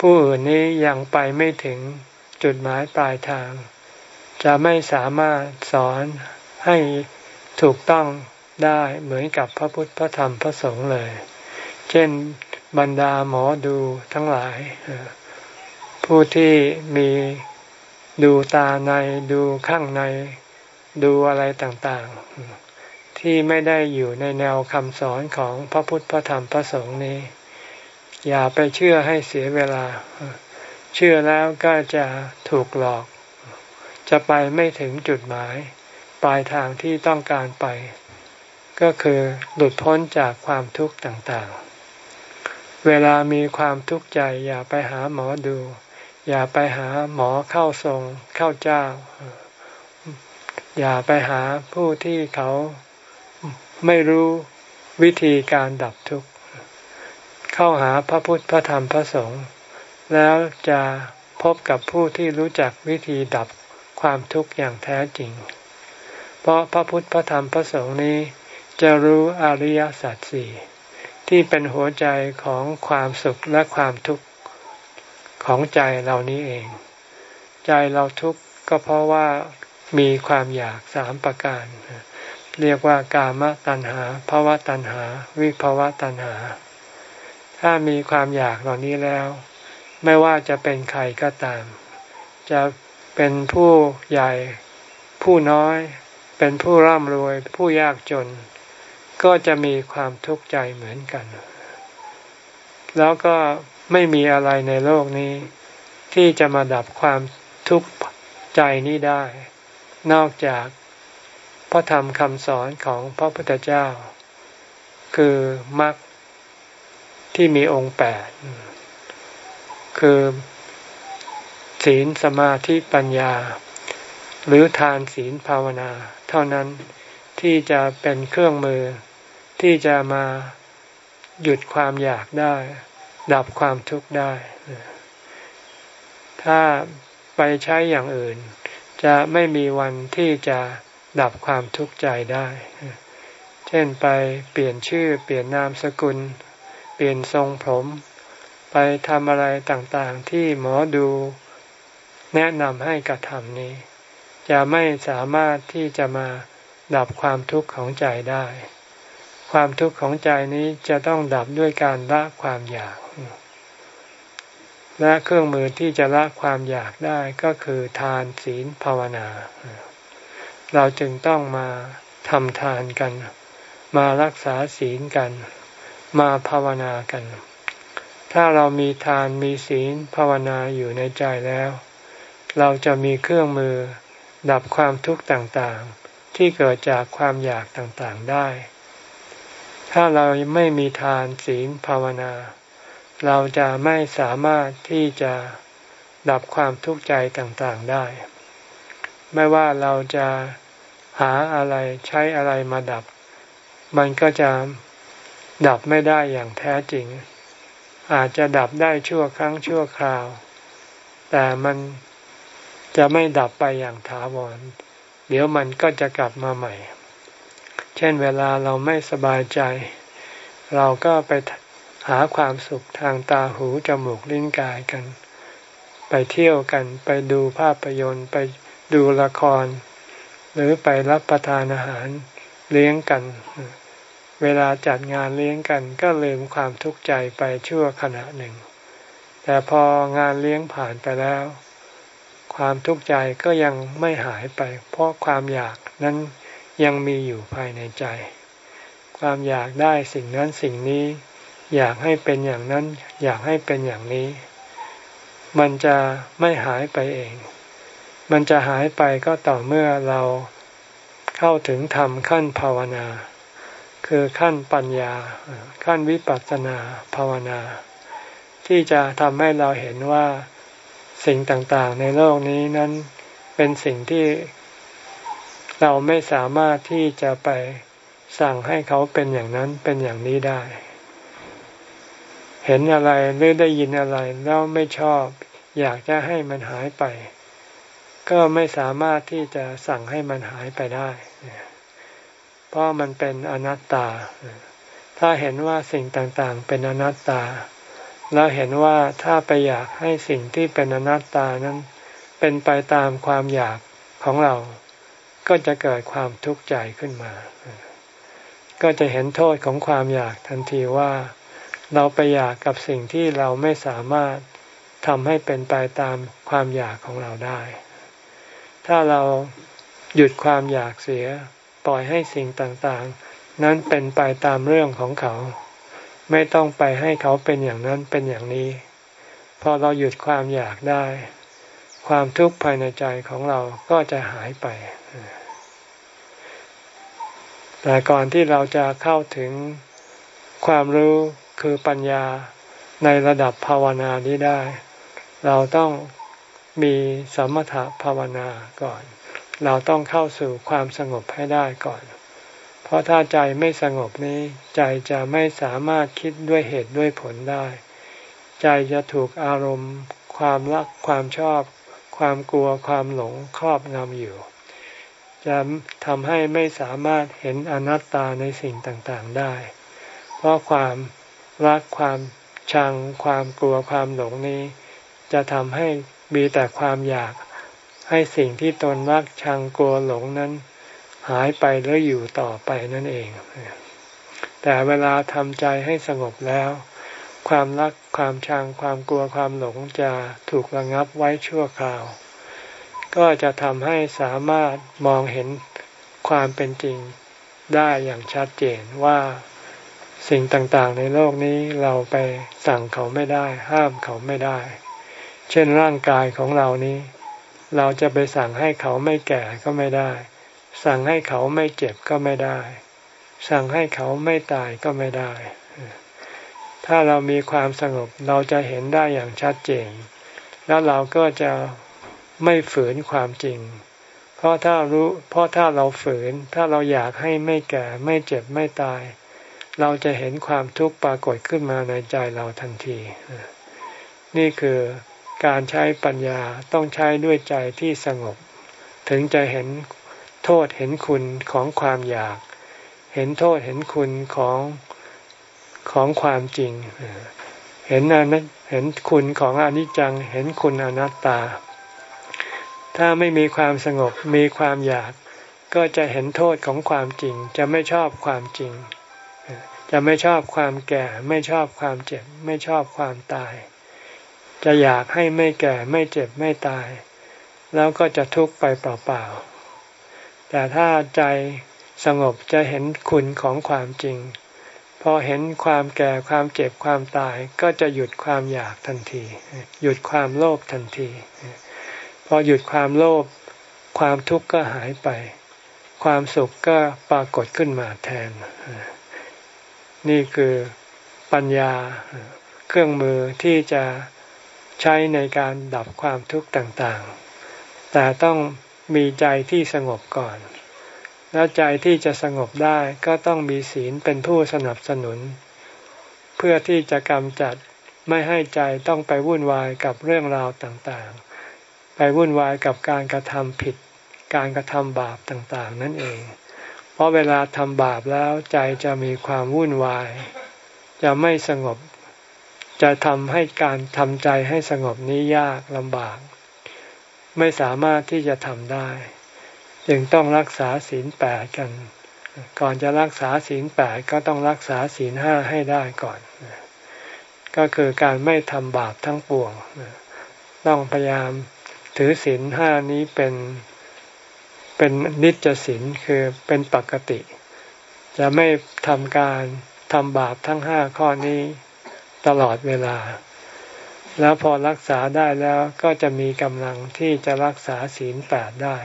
ผู้อื่นนี้ยังไปไม่ถึงจุดหมายปลายทาง จะไม่สามารถสอนให้ถูกต้องได้เหมือนกับพระพุทธพระธรรมพระสงฆ์เลย เช่นบรรดาหมอดูทั้งหลาย ผู้ที่มี ดูตาในดูข้างในดูอะไรต่างๆ ที่ไม่ได้อยู่ในแนวคำสอนของพระพุทธพระธรรมพระสงฆ์นี้ อย่าไปเชื่อให้เสียเวลา เชื่อแล้วก็จะถูกหลอก จะไปไม่ถึงจุดหมาย ปลายทางที่ต้องการไป ก็คือหลุดพ้นจากความทุกข์ต่างๆ เวลามีความทุกข์ใจอย่าไปหาหมอดู อย่าไปหาหมอเข้าทรงเข้าเจ้า อย่าไปหาผู้ที่เขาไม่รู้วิธีการดับทุกข์เข้าหาพระพุทธพระธรรมพระสงฆ์แล้วจะพบกับผู้ที่รู้จักวิธีดับความทุกข์อย่างแท้จริง เพราะพระพุทธพระธรรมพระสงฆ์นี้ จะรู้อริยสัจสี่ที่เป็นหัวใจของความสุขและความทุกข์ ของใจเรานี้เอง ใจเราทุกข์ก็เพราะว่ามีความอยากสามประการ เรียกว่ากามตัณหาภาวะตัณหา วิภาวะตัณหา ถ้ามีความอยากเหล่านี้แล้ว ไม่ว่าจะเป็นใครก็ตาม จะเป็นผู้ใหญ่ผู้น้อย เป็นผู้ร่ำรวย ผู้ยากจน ก็จะมีความทุกข์ใจเหมือนกัน แล้วก็ ไม่มีอะไรในโลกนี้ ที่จะมาดับความทุกข์ใจนี้ได้ นอกจากพระธรรมคำสอนของพระพุทธเจ้า คือมรรคที่มีองค์แปดคือศีลสมาธิปัญญา หรือทานศีลภาวนา เท่านั้นที่จะเป็นเครื่องมือที่จะมาหยุดความอยากได้ ดับความทุกข์ได้ ถ้าไปใช้อย่างอื่น จะไม่มีวันที่จะดับความทุกข์ใจได้ เช่นไปเปลี่ยนชื่อเปลี่ยนนามสกุล เปลี่ยนทรงผม ไปทำอะไรต่างๆที่หมอดูแนะนำให้กระทำนี้ จะไม่สามารถที่จะมาดับความทุกข์ของใจได้ ความทุกข์ของใจนี้จะต้องดับด้วยการละความอยาก และเครื่องมือที่จะละความอยากได้ก็คือทานศีลภาวนา เราจึงต้องมาทำทานกัน มารักษาศีลกัน มาภาวนากัน ถ้าเรามีทานมีศีลภาวนาอยู่ในใจแล้ว เราจะมีเครื่องมือดับความทุกข์ต่างๆ ที่เกิดจากความอยากต่างๆได้ ถ้าเราไม่มีทานศีลภาวนา เราจะไม่สามารถที่จะดับความทุกข์ใจต่างๆได้ ไม่ว่าเราจะหาอะไรใช้อะไรมาดับ มันก็จะดับไม่ได้อย่างแท้จริง อาจจะดับได้ชั่วครั้งชั่วคราว แต่มันจะไม่ดับไปอย่างถาวร เดี๋ยวมันก็จะกลับมาใหม่ เช่นเวลาเราไม่สบายใจ เราก็ไปหาความสุขทางตาหูจมูกลิ้นกายกัน ไปเที่ยวกันไปดูภาพยนตร์ ไปดูละคร หรือไปรับประทานอาหารเลี้ยงกัน เวลาจัดงานเลี้ยงกันก็ลืมความทุกข์ใจไปชั่วขณะหนึ่ง แต่พองานเลี้ยงผ่านไปแล้ว ความทุกข์ใจก็ยังไม่หายไป เพราะความอยากนั้น ยังมีอยู่ภายในใจ ความอยากได้สิ่งนั้นสิ่งนี้ อยากให้เป็นอย่างนั้น อยากให้เป็นอย่างนี้ มันจะไม่หายไปเอง มันจะหายไปก็ต่อเมื่อเราเข้าถึงธรรมขั้นภาวนา คือขั้นปัญญา ขั้นวิปัสสนาภาวนา ที่จะทำให้เราเห็นว่าสิ่งต่างๆในโลกนี้นั้นเป็นสิ่งที่ เราไม่สามารถที่จะไปสั่งให้เขาเป็นอย่างนั้นเป็นอย่างนี้ได้ เห็นอะไรหรือได้ยินอะไรแล้วไม่ชอบ อยากจะให้มันหายไป ก็ไม่สามารถที่จะสั่งให้มันหายไปได้ เพราะมันเป็นอนัตตา ถ้าเห็นว่าสิ่งต่างๆ เป็นอนัตตา แล้วเห็นว่าถ้าไปอยากให้สิ่งที่เป็นอนัตตานั้น เป็นไปตามความอยากของเรา ก็จะเกิดความทุกข์ใจขึ้นมา ก็จะเห็นโทษของความอยากทันทีว่าเราไปอยากกับสิ่งที่เราไม่สามารถทำให้เป็นไปตามความอยากของเราได้ ถ้าเราหยุดความอยากเสีย ปล่อยให้สิ่งต่างๆ นั้นเป็นไปตามเรื่องของเขา ไม่ต้องไปให้เขาเป็นอย่างนั้นเป็นอย่างนี้ พอเราหยุดความอยากได้ ความทุกข์ภายในใจของเราก็จะหายไป แต่ก่อนที่เราจะเข้าถึงความรู้คือปัญญาในระดับภาวนานี้ได้ เราต้องมีสมถะภาวนาก่อน เราต้องเข้าสู่ความสงบให้ได้ก่อน เพราะถ้าใจไม่สงบนี้ใจจะไม่สามารถคิดด้วยเหตุด้วยผลได้ ใจจะถูกอารมณ์ ความรักความชอบ ความกลัวความหลงครอบงำอยู่ จะทำให้ไม่สามารถเห็นอนัตตาในสิ่งต่างๆได้ เพราะความรักความชังความกลัวความหลงนี้ จะทำให้มีแต่ความอยากให้สิ่งที่ตนรักชังกลัวหลงนั้น หายไปแล้วอยู่ต่อไปนั่นเอง แต่เวลาทำใจให้สงบแล้ว ความรักความชังความกลัวความหลงจะถูกระงับไว้ชั่วคราว ก็จะทำให้สามารถมองเห็นความเป็นจริงได้อย่างชัดเจนว่าสิ่งต่างๆ ในโลกนี้เราไปสั่งเขาไม่ได้ ห้ามเขาไม่ได้ เช่นร่างกายของเรานี้ เราจะไปสั่งให้เขาไม่แก่ก็ไม่ได้ สั่งให้เขาไม่เจ็บก็ไม่ได้ สั่งให้เขาไม่ตายก็ไม่ได้ ถ้าเรามีความสงบเราจะเห็นได้อย่างชัดเจน แล้วเราก็จะ ไม่ฝืนความจริง เพราะถ้ารู้เพราะถ้าเราฝืน ถ้าเราอยากให้ไม่แก่ไม่เจ็บไม่ตาย เราจะเห็นความทุกข์ปรากฏขึ้นมาในใจเราทันที นี่คือการใช้ปัญญาต้องใช้ด้วยใจที่สงบ ถึงจะเห็นโทษเห็นคุณของความอยาก เห็นโทษเห็นคุณของของความจริง เห็นนั้นเห็นคุณของอนิจจัง เห็นคุณอนัตตา ถ้าไม่มีความสงบมีความอยาก ก็จะเห็นโทษของความจริง จะไม่ชอบความจริง จะไม่ชอบความแก่ ไม่ชอบความเจ็บ ไม่ชอบความตาย จะอยากให้ไม่แก่ไม่เจ็บไม่ตาย แล้วก็จะทุกข์ไปเปล่าๆแต่ถ้าใจสงบจะเห็นคุณของความจริง พอเห็นความแก่ความเจ็บความตาย ก็จะหยุดความอยากทันที หยุดความโลภทันที พอหยุดความโลภความทุกข์ก็หายไป ความสุขก็ปรากฏขึ้นมาแทน นี่คือปัญญาเครื่องมือที่จะใช้ในการดับความทุกข์ต่างๆ แต่ต้องมีใจที่สงบก่อน แล้วใจที่จะสงบได้ก็ต้องมีศีลเป็นผู้สนับสนุน เพื่อที่จะกำจัดไม่ให้ใจต้องไปวุ่นวายกับเรื่องราวต่างๆ ไปวุ่นวายกับการกระทำผิด การกระทำบาปต่างๆ นั่นเอง เพราะเวลาทำบาปแล้วใจจะมีความวุ่นวาย จะไม่สงบ จะทำให้การทำใจให้สงบนี้ยากลำบาก ไม่สามารถที่จะทำได้ จึงต้องรักษาศีลแปดกัน ก่อนจะรักษาศีลแปดก็ต้องรักษาศีลห้าให้ได้ก่อน ก็คือการไม่ทำบาปทั้งปวง ต้องพยายาม ถือศีลห้านี้เป็นเป็นนิจศีลคือเป็นปกติ จะไม่ทำการทำบาปทั้งห้าข้อนี้ตลอดเวลา แล้วพอรักษาได้แล้วก็จะมีกำลังที่จะรักษาศีลแปดได้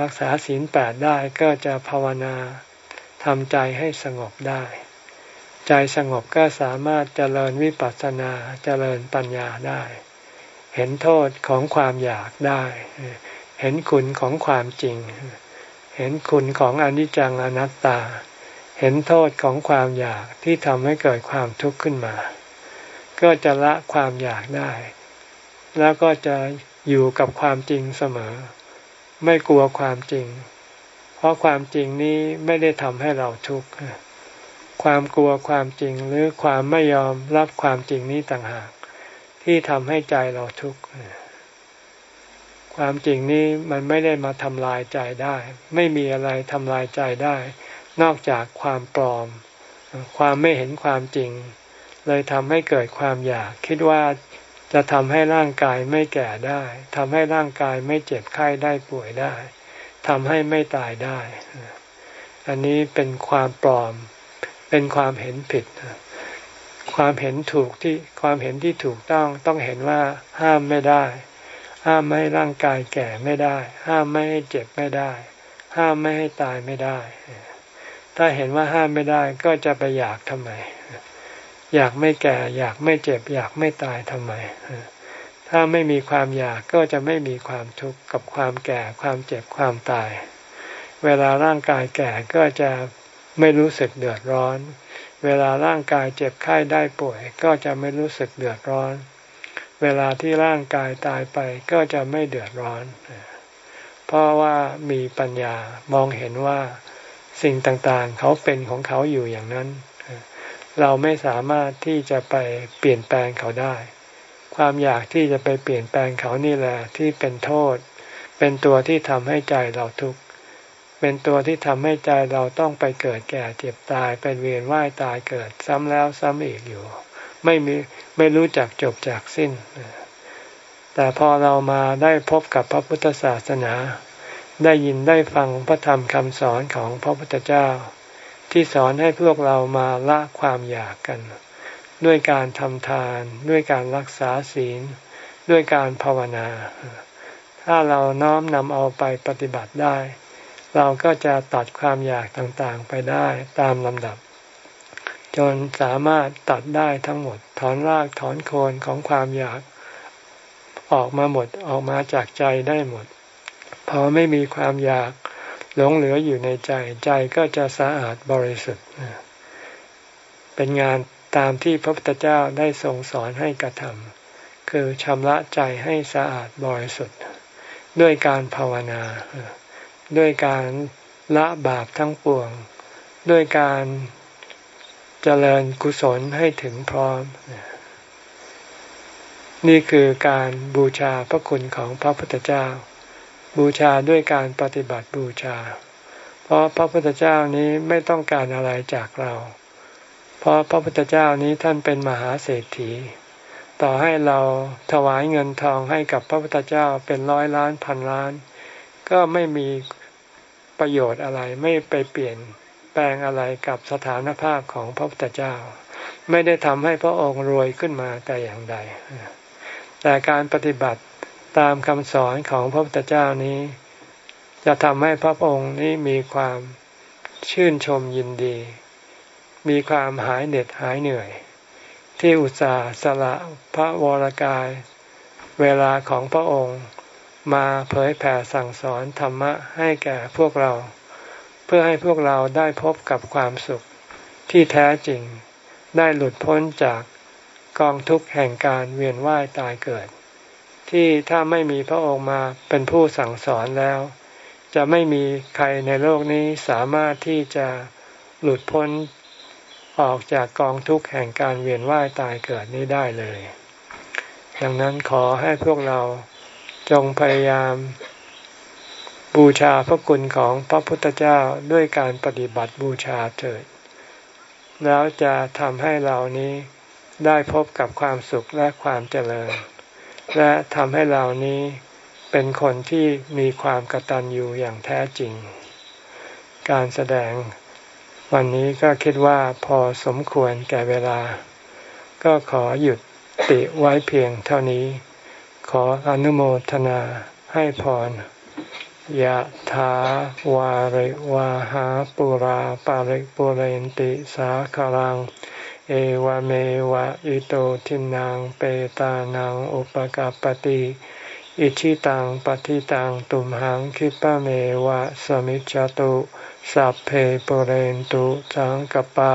รักษาศีลแปดได้ก็จะภาวนาทำใจให้สงบได้ ใจสงบก็สามารถเจริญวิปัสสนาเจริญปัญญาได้ เห็นโทษของความอยากได้ เห็นคุณของความจริง เห็นคุณของอนิจจังอนัตตา เห็นโทษของความอยากที่ทำให้เกิดความทุกข์ขึ้นมา ก็จะละความอยากได้ แล้วก็จะอยู่กับความจริงเสมอ ไม่กลัวความจริง เพราะความจริงนี้ไม่ได้ทำให้เราทุกข์ความกลัวความจริงหรือความไม่ยอมรับความจริงนี้ต่างหาก ที่ทำให้ใจเราทุกข์ความจริงนี้มันไม่ได้มาทำลายใจได้ ไม่มีอะไรทำลายใจได้ นอกจากความปลอม ความไม่เห็นความจริง เลยทำให้เกิดความอยาก คิดว่าจะทำให้ร่างกายไม่แก่ได้ทำให้ร่างกายไม่เจ็บไข้ได้ป่วยได้ทำให้ไม่ตายได้ อันนี้เป็นความปลอม เป็นความเห็นผิด ความเห็นถูกที่ความเห็นที่ถูกต้องต้องเห็นว่าห้ามไม่ได้ ห้ามไม่ให้ร่างกายแก่ไม่ได้ ห้ามไม่ให้เจ็บไม่ได้ ห้ามไม่ให้ตายไม่ได้ ถ้าเห็นว่าห้ามไม่ได้ก็จะไปอยากทำไม อยากไม่แก่ อยากไม่เจ็บ อยากไม่ตายทำไม ถ้าไม่มีความอยากก็จะไม่มีความทุกข์กับความแก่ความเจ็บความตาย เวลาร่างกายแก่ก็จะไม่รู้สึกเดือดร้อน เวลาร่างกายเจ็บไข้ได้ป่วย ก็จะไม่รู้สึกเดือดร้อน เวลาที่ร่างกายตายไปก็จะไม่เดือดร้อน เพราะว่ามีปัญญามองเห็นว่าสิ่งต่างๆ เขาเป็นของเขาอยู่อย่างนั้น เราไม่สามารถที่จะไปเปลี่ยนแปลงเขาได้ ความอยากที่จะไปเปลี่ยนแปลงเขานี่แหละที่เป็นโทษ เป็นตัวที่ทำให้ใจเราทุกข์ เป็นตัวที่ทำให้ใจเราต้องไปเกิดแก่เจ็บตายเป็นเวียนว่ายตายเกิดซ้ำแล้วซ้ำอีกอยู่ ไม่มีไม่รู้จักจบจากสิ้น แต่พอเรามาได้พบกับพระพุทธศาสนา ได้ยินได้ฟังพระธรรมคำสอนของพระพุทธเจ้า ที่สอนให้พวกเรามาละความอยากกัน ด้วยการทำทาน ด้วยการรักษาศีล ด้วยการภาวนา ถ้าเราน้อมนำเอาไปปฏิบัติได้ เราก็จะตัดความอยากต่างๆไปได้ตามลำดับ จนสามารถตัดได้ทั้งหมด ถอนรากถอนโคนของความอยากออกมาหมดออกมาจากใจได้หมด พอไม่มีความอยากหลงเหลืออยู่ในใจใจก็จะสะอาดบริสุทธิ์เป็นงานตามที่พระพุทธเจ้าได้ทรงสอนให้กระทำคือชำระใจให้สะอาดบริสุทธิ์ ด้วยการภาวนา ด้วยการละบาปทั้งปวง ด้วยการเจริญกุศลให้ถึงพร้อม นี่คือการบูชาพระคุณของพระพุทธเจ้า บูชาด้วยการปฏิบัติบูชา เพราะพระพุทธเจ้านี้ไม่ต้องการอะไรจากเรา เพราะพระพุทธเจ้านี้ท่านเป็นมหาเศรษฐี ต่อให้เราถวายเงินทองให้กับพระพุทธเจ้าเป็นร้อยล้านพันล้าน ก็ไม่มีประโยชน์อะไรไม่ไปเปลี่ยนแปลงอะไรกับสถานภาพของพระพุทธเจ้า ไม่ได้ทำให้พระองค์รวยขึ้นมาแต่อย่างใด แต่การปฏิบัติตามคำสอนของพระพุทธเจ้านี้ จะทำให้พระองค์นี้มีความชื่นชมยินดี มีความหายเหน็ดหายเหนื่อย ที่อุตส่าห์สละพระวรกาย เวลาของพระองค์ มาเผยแผ่สั่งสอนธรรมะให้แก่พวกเรา เพื่อให้พวกเราได้พบกับความสุขที่แท้จริง ได้หลุดพ้นจากกองทุกข์แห่งการเวียนว่ายตายเกิด ที่ถ้าไม่มีพระองค์มาเป็นผู้สั่งสอนแล้ว จะไม่มีใครในโลกนี้สามารถที่จะหลุดพ้นออกจากกองทุกข์แห่งการเวียนว่ายตายเกิดนี้ได้เลย ดังนั้นขอให้พวกเรา จงพยายาม บูชาพระคุณของพระพุทธเจ้าด้วยการปฏิบัติบูชาเถิด แล้วจะทำให้เรานี้ได้พบกับความสุขและความเจริญ และทำให้เรานี้เป็นคนที่มีความกตัญญูอย่างแท้จริง การแสดงวันนี้ก็คิดว่าพอสมควรแก่เวลา ก็ขอหยุดติไว้เพียงเท่านี้ ขออนุโมทนาให้พรยะถาวาริวาหาปุราปาริปุเรนติสาคลัง เอวเมวะอิโตทินังเปตานังอุปกาปติอิชิตังปฏิตังตุมหังคิปะเมวะสมิจจตุสัพเพปุเรนตุสังกปา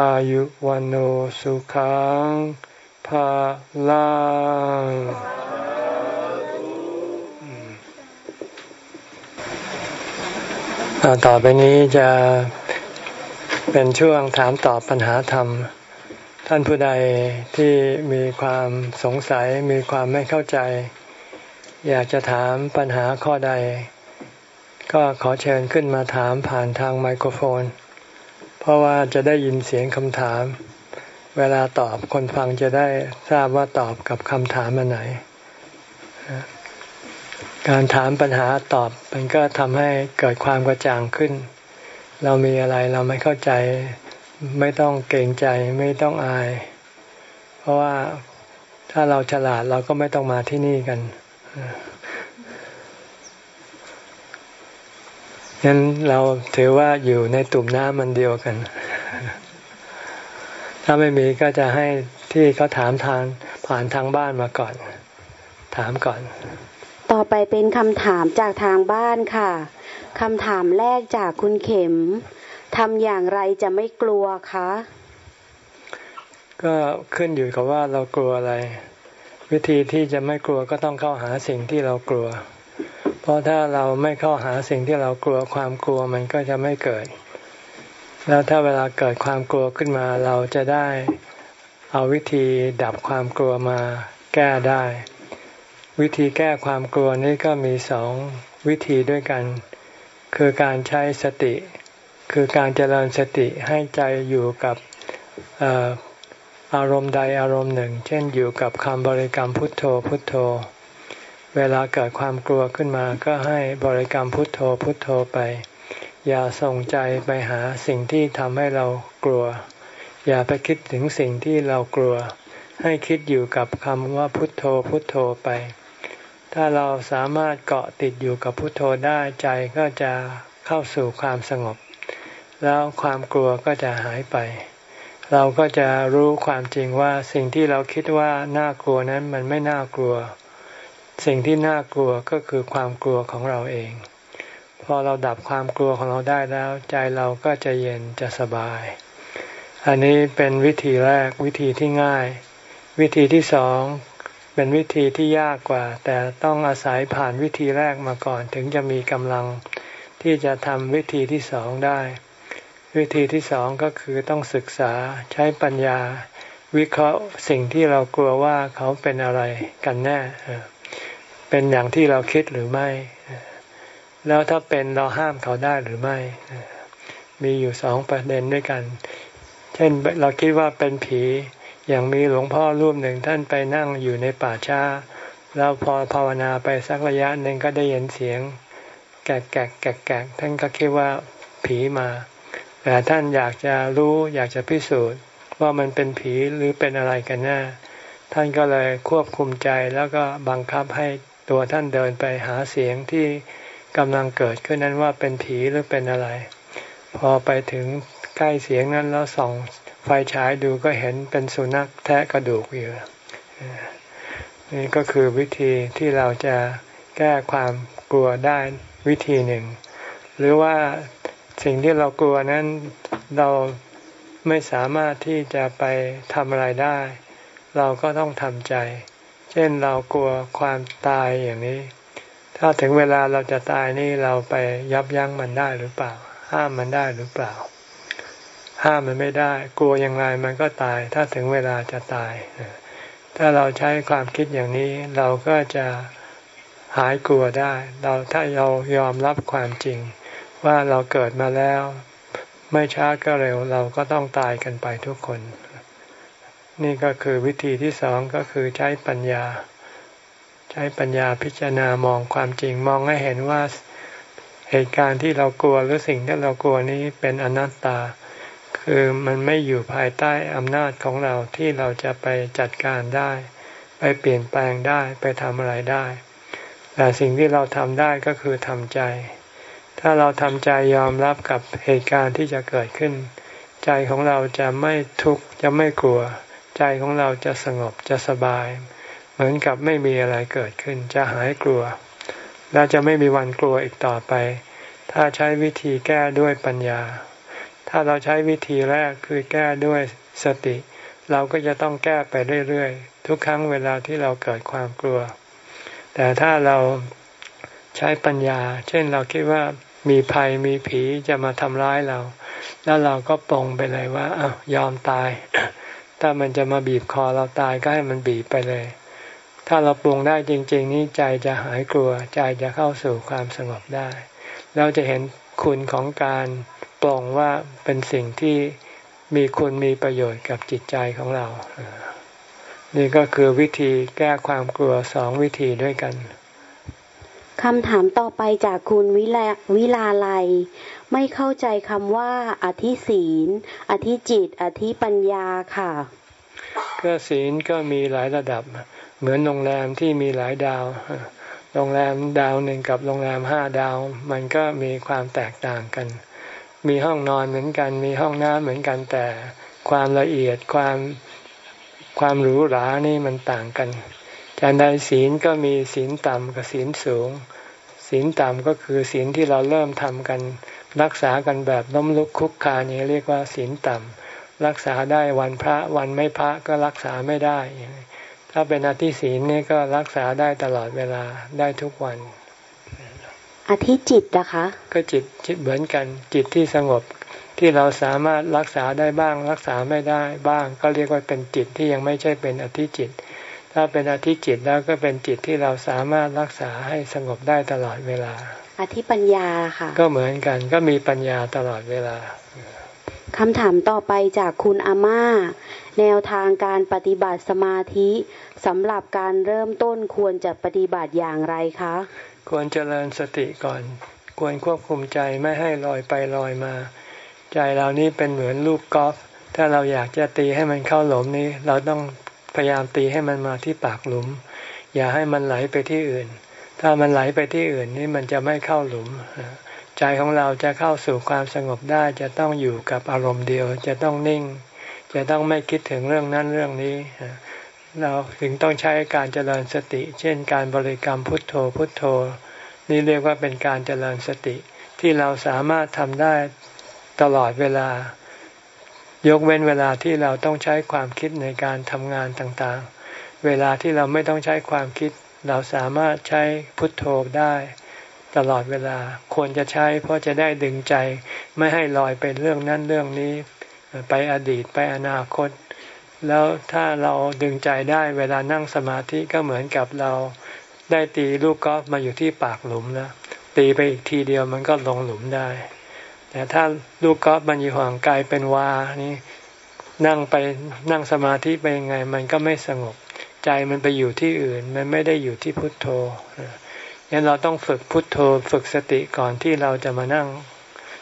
อายุวันโอสุขังภาลังต่อไปนี้จะเป็นช่วงถามตอบปัญหาธรรม ท่านผู้ใดที่มีความสงสัยมีความไม่เข้าใจ อยากจะถามปัญหาข้อใด ก็ขอเชิญขึ้นมาถามผ่านทางไมโครโฟน เพราะว่าจะได้ยินเสียงคำถาม เวลาตอบคนฟังจะได้ทราบว่าตอบกับคำถามอันไหน การถามปัญหาตอบมันก็ทำให้เกิดความกระจ่างขึ้น เรามีอะไรเราไม่เข้าใจ ไม่ต้องเกรงใจไม่ต้องอาย เพราะว่าถ้าเราฉลาดเราก็ไม่ต้องมาที่นี่กัน นเราถือว่าอยู่ในตุ่มน้ำมันเดียวกัน ถ้าไม่มีก็จะให้ที่เขาถามทางผ่านทางบ้านมาก่อน ถามก่อน ต่อไปเป็นคำถามจากทางบ้านค่ะคำถามแรกจากคุณเข็มทำอย่างไรจะไม่กลัวคะ ก็ขึ้นอยู่กับว่าเรากลัวอะไร วิธีที่จะไม่กลัวก็ต้องเข้าหาสิ่งที่เรากลัว เพราะถ้าเราไม่เข้าหาสิ่งที่เรากลัวความกลัวมันก็จะไม่เกิด แล้วถ้าเวลาเกิดความกลัวขึ้นมา เราจะได้เอาวิธีดับความกลัวมาแก้ได้ วิธีแก้ความกลัวนี้ก็มีสองวิธีด้วยกัน คือการใช้สติ คือการเจริญสติให้ใจอยู่กับอารมณ์ใดอารมณ์หนึ่ง เช่นอยู่กับคำบริกรรมพุทโธพุทโธ เวลาเกิดความกลัวขึ้นมาก็ให้บริกรรมพุทโธพุทโธไป อย่าส่งใจไปหาสิ่งที่ทำให้เรากลัว อย่าไปคิดถึงสิ่งที่เรากลัว ให้คิดอยู่กับคำว่าพุทโธพุทโธไป ถ้าเราสามารถเกาะติดอยู่กับพุทโธได้ใจก็จะเข้าสู่ความสงบ แล้วความกลัวก็จะหายไป เราก็จะรู้ความจริงว่าสิ่งที่เราคิดว่าน่ากลัวนั้นมันไม่น่ากลัว สิ่งที่น่ากลัวก็คือความกลัวของเราเอง พอเราดับความกลัวของเราได้แล้ว ใจเราก็จะเย็นจะสบาย อันนี้เป็นวิธีแรกวิธีที่ง่าย วิธีที่สองเป็นวิธีที่ยากกว่า แต่ต้องอาศัยผ่านวิธีแรกมาก่อน ถึงจะมีกำลังที่จะทำวิธีที่สองได้ วิธีที่สองก็คือต้องศึกษาใช้ปัญญา วิเคราะห์สิ่งที่เรากลัวว่าเขาเป็นอะไรกันแน่ เป็นอย่างที่เราคิดหรือไม่ แล้วถ้าเป็นเราห้ามเขาได้หรือไม่ มีอยู่สองประเด็นด้วยกัน เช่นเราคิดว่าเป็นผี อย่างมีหลวงพ่อรูปหนึ่งท่านไปนั่งอยู่ในป่าช้า แล้วพอภาวนาไปสักระยะหนึ่งก็ได้ยินเสียง แกกแกกแกกแกท่านก็คิดว่าผีมาแต่ท่านอยากจะรู้อยากจะพิสูจน์ว่ามันเป็นผีหรือเป็นอะไรกันแน่ท่านก็เลยควบคุมใจแล้วก็บังคับให้ ตัวท่านเดินไปหาเสียงที่กำลังเกิดขึ้นนั้นว่าเป็นผีหรือเป็นอะไร พอไปถึงใกล้เสียงนั้นแล้วส่องไฟฉายดูก็เห็นเป็นสุนัขแทะกระดูกอยู่นี่ก็คือวิธีที่เราจะแก้ความกลัวได้วิธีหนึ่ง หรือว่าสิ่งที่เรากลัวนั้นเราไม่สามารถที่จะไปทำอะไรได้ เราก็ต้องทำใจ เช่นเรากลัวความตายอย่างนี้ ถ้าถึงเวลาเราจะตายนี่เราไปยับยั้งมันได้หรือเปล่า ห้ามมันได้หรือเปล่า ห้ามมันไม่ได้ กลัวยังไงมันก็ตาย ถ้าถึงเวลาจะตาย ถ้าเราใช้ความคิดอย่างนี้เราก็จะหายกลัวได้ เราถ้าเรายอมรับความจริง ว่าเราเกิดมาแล้ว ไม่ช้าก็เร็วเราก็ต้องตายกันไปทุกคน นี่ก็คือวิธีที่สองก็คือใช้ปัญญา ใช้ปัญญาพิจารณามองความจริงมองให้เห็นว่าเหตุการณ์ที่เรากลัวหรือสิ่งที่เรากลัวนี้เป็นอนัตตา คือมันไม่อยู่ภายใต้อำนาจของเราที่เราจะไปจัดการได้ ไปเปลี่ยนแปลงได้ไปทำอะไรได้ แต่สิ่งที่เราทำได้ก็คือทำใจ ถ้าเราทำใจยอมรับกับเหตุการณ์ที่จะเกิดขึ้น ใจของเราจะไม่ทุกข์จะไม่กลัว ใจของเราจะสงบจะสบาย เหมือนกับไม่มีอะไรเกิดขึ้น จะหายกลัวเราจะไม่มีวันกลัวอีกต่อไป ถ้าใช้วิธีแก้ด้วยปัญญา ถ้าเราใช้วิธีแรกคือแก้ด้วยสติ เราก็จะต้องแก้ไปเรื่อยๆ ทุกครั้งเวลาที่เราเกิดความกลัว แต่ถ้าเราใช้ปัญญา เช่นเราคิดว่ามีภัยมีผีจะมาทำร้ายเรา แล้วเราก็ปรงไปเลยว่าอ้าวยอมตาย ถ้ามันจะมาบีบคอเราตายก็ให้มันบีบไปเลย ถ้าเราปรุงได้จริง ๆ นี้ใจจะหายกลัว ใจจะเข้าสู่ความสงบได้ เราจะเห็นคุณของการปรงว่าเป็นสิ่งที่มีคุณมีประโยชน์กับจิตใจของเรา นี่ก็คือวิธีแก้ความกลัวสองวิธีด้วยกัน คำถามต่อไปจากคุณวิลาวิลาไลไม่เข้าใจคำว่า อธิศีล อธิจิต อธิปัญญาค่ะ ก็ศีลก็มีหลายระดับ เหมือนโรงแรมที่มีหลายดาว โรงแรมดาวหนึ่งกับโรงแรมห้าดาว มันก็มีความแตกต่างกัน มีห้องนอนเหมือนกัน มีห้องน้ำเหมือนกันแต่ความละเอียดความความหรูหรานี่มันต่างกัน การใดศีลก็มีศีลต่ำกับศีลสูง ศีลต่ำก็คือศีลที่เราเริ่มทำกัน รักษากันแบบล้มลุกคุกคานี่เรียกว่าศีลต่ำรักษาได้วันพระวันไม่พระก็รักษาไม่ได้ ถ้าเป็นอธิศีลนี่ก็รักษาได้ตลอดเวลาได้ทุกวัน อธิจิตนะคะ ก็จิตจิตเหมือนกันจิตที่สงบที่เราสามารถรักษาได้บ้าง รักษาไม่ได้บ้าง ก็เรียกว่าเป็นจิตที่ยังไม่ใช่เป็นอธิจิต ถ้าเป็นอธิจิตแล้วก็เป็นจิตที่เราสามารถรักษาให้สงบได้ตลอดเวลา อธิปัญญาค่ะ ก็เหมือนกันก็มีปัญญาตลอดเวลาคำถามต่อไปจากคุณอาม่า แนวทางการปฏิบัติสมาธิสำหรับการเริ่มต้นควรจะปฏิบัติอย่างไรคะ ควรเจริญสติก่อน ควรควบคุมใจไม่ให้ลอยไปลอยมา ใจเรานี้เป็นเหมือนลูกกอล์ฟถ้าเราอยากจะตีให้มันเข้าหลุมนี้ เราต้อง พยายามตีให้มันมาที่ปากหลุม อย่าให้มันไหลไปที่อื่น ถ้ามันไหลไปที่อื่นนี่มันจะไม่เข้าหลุม ใจของเราจะเข้าสู่ความสงบได้จะต้องอยู่กับอารมณ์เดียว จะต้องนิ่ง จะต้องไม่คิดถึงเรื่องนั้นเรื่องนี้ เราถึงต้องใช้การเจริญสติ เช่น การบริกรรมพุทโธพุทโธ นี่เรียกว่าเป็นการเจริญสติที่เราสามารถทำได้ตลอดเวลา ยกเว้นเวลาที่เราต้องใช้ความคิดในการทำงานต่างๆ เวลาที่เราไม่ต้องใช้ความคิด เราสามารถใช้พุทโธได้ ตลอดเวลาควรจะใช้ เพราะจะได้ดึงใจไม่ให้ลอยไปเรื่องนั้นเรื่องนี้ ไปอดีตไปอนาคต แล้วถ้าเราดึงใจได้เวลานั่งสมาธิก็เหมือนกับเราได้ตีลูกกอล์ฟมาอยู่ที่ปากหลุมแล้วตีไปอีกทีเดียวมันก็ลงหลุมได้ แต่ถ้าลูกกอล์ฟมันอยู่ห่างไกลเป็นวานี่นั่งไปนั่งสมาธิไปยังไง มันก็ไม่สงบใจมันไปอยู่ที่อื่น มันไม่ได้อยู่ที่พุทโธงั้นเราต้องฝึกพุทโธฝึกสติก่อนที่เราจะมานั่ง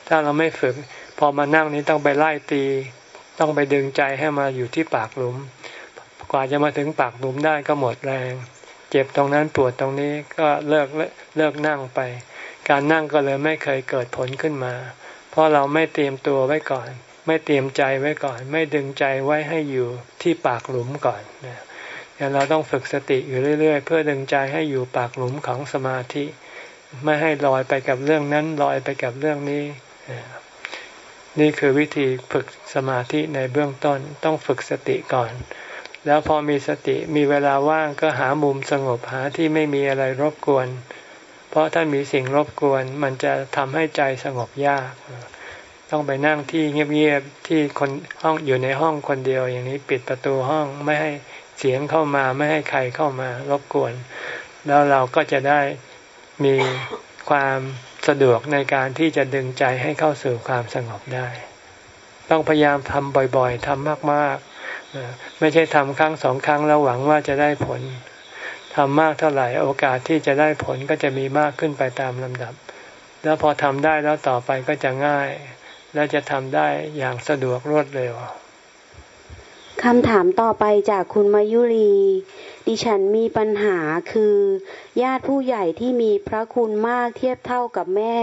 ถ้าเราไม่ฝึก พอมานั่งนี้ต้องไปไล่ตี ต้องไปดึงใจให้มาอยู่ที่ปากหลุม กว่าจะมาถึงปากหลุมได้ก็หมดแรง เจ็บตรงนั้นปวดตรงนี้ก็เลิกเลิกนั่งไป การนั่งก็เลยไม่เคยเกิดผลขึ้นมา เพราะเราไม่เตรียมตัวไว้ก่อน ไม่เตรียมใจไว้ก่อน ไม่ดึงใจไว้ให้อยู่ที่ปากหลุมก่อนนะเราต้องฝึกสติอยู่เรื่อย ๆ เพื่อดึงใจให้อยู่ปากหลุมของสมาธิ ไม่ให้ลอยไปกับเรื่องนั้นลอยไปกับเรื่องนี้ นี่คือวิธีฝึกสมาธิในเบื้องต้นต้องฝึกสติก่อน แล้วพอมีสติมีเวลาว่างก็หามุมสงบหาที่ไม่มีอะไรรบกวน เพราะถ้ามีสิ่งรบกวน มันจะทำให้ใจสงบยาก ต้องไปนั่งที่เงียบๆที่คนห้องอยู่ในห้องคนเดียวอย่างนี้ปิดประตูห้องไม่ให้เสียงเข้ามาไม่ให้ใครเข้ามารบกวน แล้วเราก็จะได้มีความสะดวกในการที่จะดึงใจให้เข้าสู่ความสงบได้ ต้องพยายามทำบ่อยๆทำมากๆ ไม่ใช่ทำครั้งสองครั้งแล้วหวังว่าจะได้ผล ทำมากเท่าไหร่โอกาสที่จะได้ผลก็จะมีมากขึ้นไปตามลำดับ แล้วพอทำได้แล้วต่อไปก็จะง่าย และจะทำได้อย่างสะดวกรวดเร็วคำถามต่อไปจากคุณมายุรี ดิฉันมีปัญหาคือ ญาติผู้ใหญ่ที่มีพระคุณมากเทียบเท่ากับแม่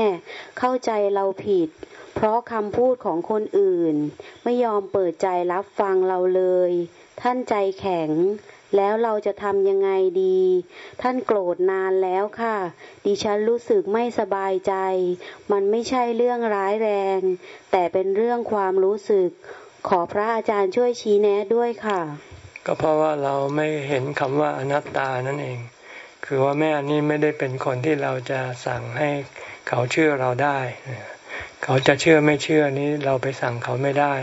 เข้าใจเราผิด เพราะคำพูดของคนอื่น ไม่ยอมเปิดใจรับฟังเราเลย ท่านใจแข็ง แล้วเราจะทำยังไงดี ท่านโกรธนานแล้วค่ะ ดิฉันรู้สึกไม่สบายใจ มันไม่ใช่เรื่องร้ายแรง แต่เป็นเรื่องความรู้สึก ขอพระอาจารย์ช่วยชี้แนะด้วยค่ะ ก็เพราะว่าเราไม่เห็นคำว่าอนัตตานั่นเอง คือว่าแม่นี่ไม่ได้เป็นคนที่เราจะสั่งให้เขาเชื่อเราได้ เขาจะเชื่อไม่เชื่อนี้เราไปสั่งเขาไม่ได้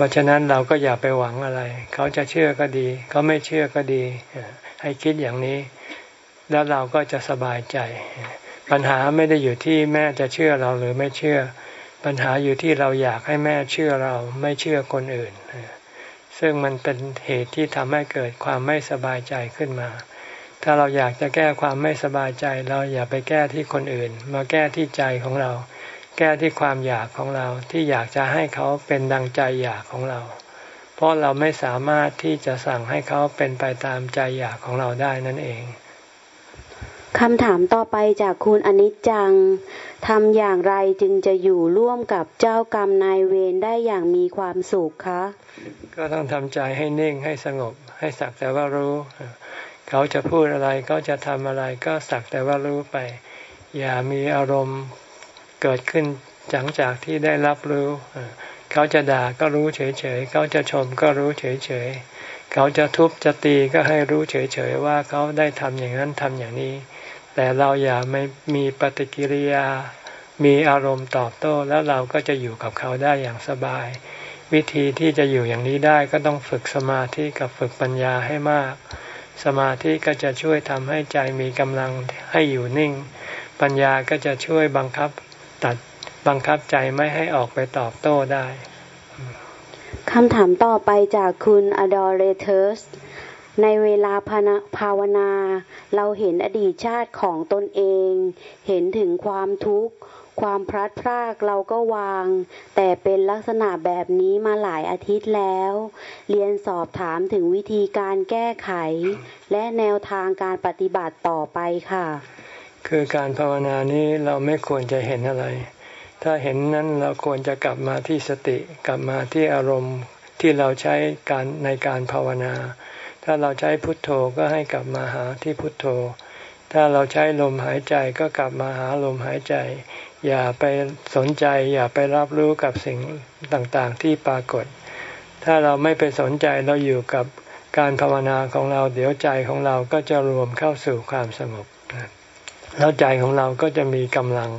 ราะฉะนั้นเราก็อย่าไปหวังอะไร เขาจะเชื่อก็ดี เขาไม่เชื่อก็ดี ให้คิดอย่างนี้ แล้วเราก็จะสบายใจ ปัญหาไม่ได้อยู่ที่แม่จะเชื่อเราหรือไม่เชื่อ ปัญหาอยู่ที่เราอยากให้แม่เชื่อเราไม่เชื่อคนอื่น ซึ่งมันเป็นเหตุที่ทำให้เกิดความไม่สบายใจขึ้นมา ถ้าเราอยากจะแก้ความไม่สบายใจ เราอย่าไปแก้ที่คนอื่น มาแก้ที่ใจของเรา แก้ที่ความอยากของเราที่อยากจะให้เขาเป็นดังใจอยากของเรา เพราะเราไม่สามารถที่จะสั่งให้เขาเป็นไปตามใจอยากของเราได้นั่นเองคำถามต่อไปจากคุณอนิจจังทำอย่างไรจึงจะอยู่ร่วมกับเจ้ากรรมนายเวรได้อย่างมีความสุขคะ ก็ต้องทำใจให้นิ่งให้สงบ ให้สักแต่ว่ารู้ เขาจะพูดอะไรเขาจะทำอะไรก็สักแต่ว่ารู้ไป อย่ามีอารมณ์ เกิดขึ้นจังจากที่ได้รับรู้ เขาจะด่าก็รู้เฉยๆ เขาจะชมก็รู้เฉยๆ เขาจะทุบจะตีก็ให้รู้เฉยๆ ว่าเขาได้ทำอย่างนั้นทำอย่างนี้ แต่เราอย่าไม่มีปฏิกิริยา มีอารมณ์ตอบโต้แล้วเราก็จะอยู่กับเขาได้อย่างสบาย วิธีที่จะอยู่อย่างนี้ได้ก็ต้องฝึกสมาธิกับฝึกปัญญาให้มาก สมาธิก็จะช่วยทำให้ใจมีกำลังให้อยู่นิ่ง ปัญญาก็จะช่วยบังคับ ตัดบังคับใจไม่ให้ออกไปตอบโต้ได้คำถามต่อไปจากคุณ Adorators ในเวลาภาวนา เราเห็นอดีตชาติของตนเอง เห็นถึงความทุกข์ ความพลัดพรากเราก็วาง แต่เป็นลักษณะแบบนี้มาหลายอาทิตย์แล้ว เรียนสอบถามถึงวิธีการแก้ไข และแนวทางการปฏิบัติต่อไปค่ะ คือการภาวนานี้เราไม่ควรจะเห็นอะไร ถ้าเห็นนั้นเราควรจะกลับมาที่สติกลับมาที่อารมณ์ที่เราใช้การในการภาวนา ถ้าเราใช้พุทโธก็ให้กลับมาหาที่พุทโธ ถ้าเราใช้ลมหายใจก็กลับมาหาลมหายใจ อย่าไปสนใจ อย่าไปรับรู้กับสิ่งต่างๆ ที่ปรากฏ ถ้าเราไม่ไปสนใจเราอยู่กับการภาวนาของเราเดี๋ยวใจของเราก็จะรวมเข้าสู่ความสงบ แล้วใจของเราก็จะมีกำลัง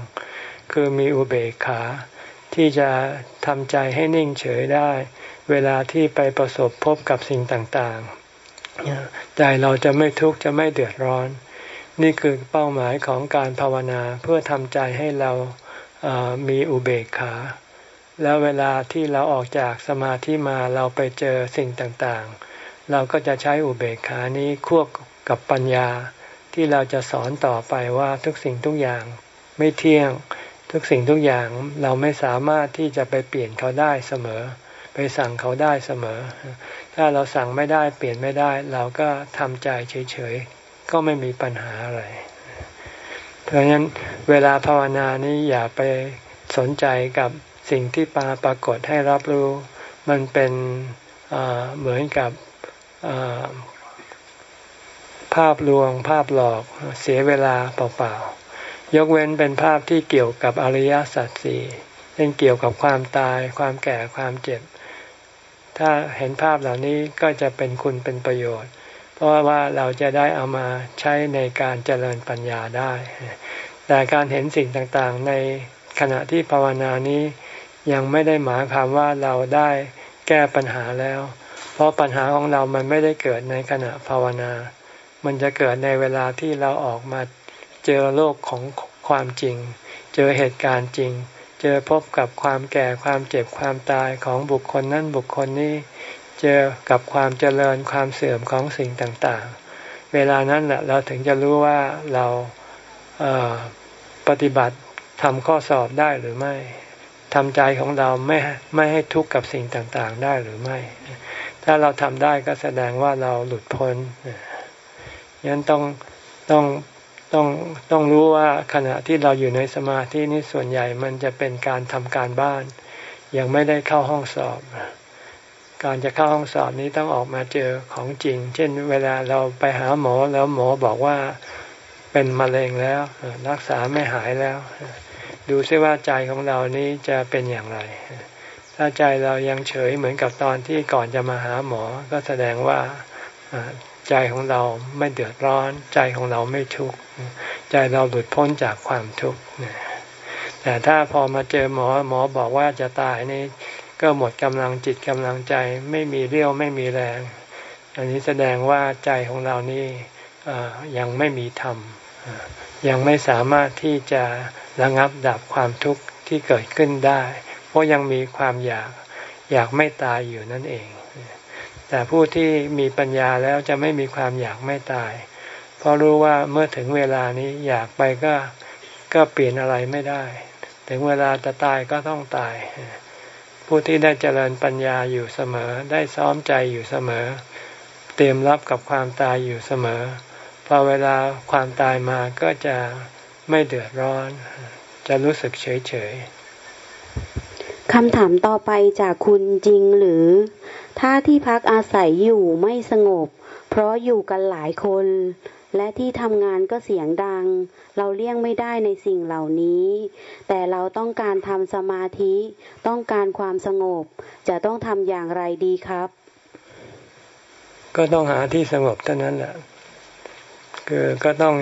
คือมีอุเบกขา ที่จะทำใจให้นิ่งเฉยได้ เวลาที่ไปประสบพบกับสิ่งต่างๆ ใจเราจะไม่ทุกข์จะไม่เดือดร้อน นี่คือเป้าหมายของการภาวนาเพื่อทำใจให้เรามีอุเบกขา แล้วเวลาที่เราออกจากสมาธิมาเราไปเจอสิ่งต่างๆ เราก็จะใช้อุเบกขานี้ควบกับปัญญา ที่เราจะสอนต่อไปว่าทุกสิ่งทุกอย่างไม่เที่ยง ทุกสิ่งทุกอย่างเราไม่สามารถที่จะไปเปลี่ยนเขาได้เสมอ ไปสั่งเขาได้เสมอ ถ้าเราสั่งไม่ได้เปลี่ยนไม่ได้ เราก็ทำใจเฉยๆก็ไม่มีปัญหาอะไรเพราะฉะนั้นเวลาภาวนานี้อย่าไปสนใจกับสิ่งที่ปาปรากฏให้รับรู้ มันเป็นเหมือนกับ ภาพลวงภาพหลอกเสียเวลาเปล่าๆ ยกเว้นเป็นภาพที่เกี่ยวกับอริยสัจสี่เช่นเกี่ยวกับความตายความแก่ความเจ็บ ถ้าเห็นภาพเหล่านี้ก็จะเป็นคุณเป็นประโยชน์ เพราะว่าเราจะได้เอามาใช้ในการเจริญปัญญาได้ แต่การเห็นสิ่งต่างๆ ในขณะที่ภาวนานี้ยังไม่ได้หมายความว่าเราได้แก้ปัญหาแล้ว เพราะปัญหาของเรามันไม่ได้เกิดในขณะภาวนา มันจะเกิดในเวลาที่เราออกมาเจอโลกของความจริง เจอเหตุการณ์จริง เจอพบกับความแก่ความเจ็บความตายของบุคคลนั้นบุคคลนี้ เจอกับความเจริญความเสื่อมของสิ่งต่างๆ เวลานั้นแหละเราถึงจะรู้ว่าเราปฏิบัติทำข้อสอบได้หรือไม่ทำใจของเราไม่ไม่ให้ทุกข์กับสิ่งต่างๆได้หรือไม่ ถ้าเราทำได้ก็แสดงว่าเราหลุดพ้น ยันต้องต้องต้องต้องรู้ว่าขณะที่เราอยู่ในสมาธินี้ส่วนใหญ่มันจะเป็นการทำการบ้าน ยังไม่ได้เข้าห้องสอบ การจะเข้าห้องสอบนี้ต้องออกมาเจอของจริง เช่น เวลาเราไปหาหมอแล้วหมอบอกว่าเป็นมะเร็งแล้ว รักษาไม่หายแล้ว ดูซิว่าใจของเรานี้จะเป็นอย่างไร ถ้าใจเรายังเฉยเหมือนกับตอนที่ก่อนจะมาหาหมอ ก็แสดงว่า ใจของเราไม่เดือดร้อน ใจของเราไม่ทุกข์ใจเราหลุดพ้นจากความทุกข์แต่ถ้าพอมาเจอหมอหมอบอกว่าจะตายนี่ก็หมดกำลังจิตกำลังใจไม่มีเรี่ยวไม่มีแรง อันนี้แสดงว่าใจของเรานี่ยังไม่มีธรรมยังไม่สามารถที่จะระงับดับความทุกข์ที่เกิดขึ้นได้ เพราะยังมีความอยากอยากไม่ตายอยู่นั่นเอง แต่ผู้ที่มีปัญญาแล้วจะไม่มีความอยากไม่ตาย เพราะรู้ว่าเมื่อถึงเวลานี้อยากไปก็ก็เปลี่ยนอะไรไม่ได้ ถึงเวลาจะตายก็ต้องตาย ผู้ที่ได้เจริญปัญญาอยู่เสมอ ได้ซ้อมใจอยู่เสมอ เตรียมรับกับความตายอยู่เสมอ พอเวลาความตายมาก็จะไม่เดือดร้อน จะรู้สึกเฉยเฉย คำถามต่อไปจากคุณจริงหรือ ถ้าที่พักอาศัยอยู่ไม่สงบ เพราะอยู่กันหลายคน และที่ทำงานก็เสียงดัง เราเลี่ยงไม่ได้ในสิ่งเหล่านี้ แต่เราต้องการทำสมาธิ ต้องการความสงบ จะต้องทำอย่างไรดีครับ ก็ต้องหาที่สงบเท่านั้นแหละคือก็ต้อง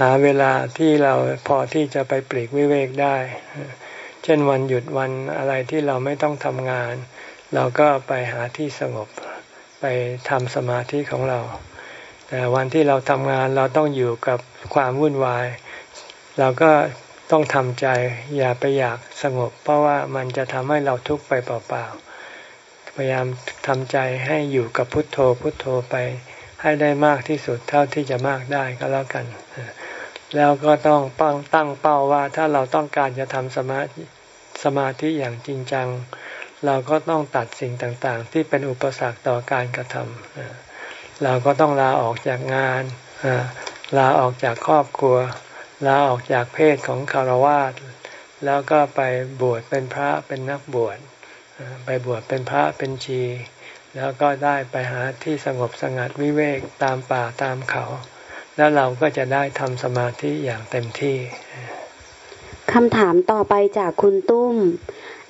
หาเวลาที่เราพอที่จะไปปลีกวิเวกได้ เช่นวันหยุดวันอะไรที่เราไม่ต้องทำงาน เราก็ไปหาที่สงบไปทำสมาธิของเรา แต่วันที่เราทำงานเราต้องอยู่กับความวุ่นวาย เราก็ต้องทำใจ อย่าไปอยากสงบ เพราะว่ามันจะทำให้เราทุกข์ไปเปล่าๆพยายามทำใจให้อยู่กับพุทโธพุทโธไปให้ได้มากที่สุดเท่าที่จะมากได้ก็แล้วกัน แล้วก็ต้องปั้งตั้งเป้าว่าถ้าเราต้องการจะทำสมาธิสมาธิอย่างจริงจัง เราก็ต้องตัดสิ่งต่างๆ ที่เป็นอุปสรรคต่อการกระทำเราก็ต้องลาออกจากงานลาออกจากครอบครัว ลาออกจากเพศของคารวาสแล้วก็ไปบวชเป็นพระเป็นนักบวชไปบวชเป็นพระเป็นชี แล้วก็ได้ไปหาที่สงบสงัดวิเวกตามป่าตามเขา แล้วเราก็จะได้ทำสมาธิอย่างเต็มที่คำถามต่อไปจากคุณตุ้ม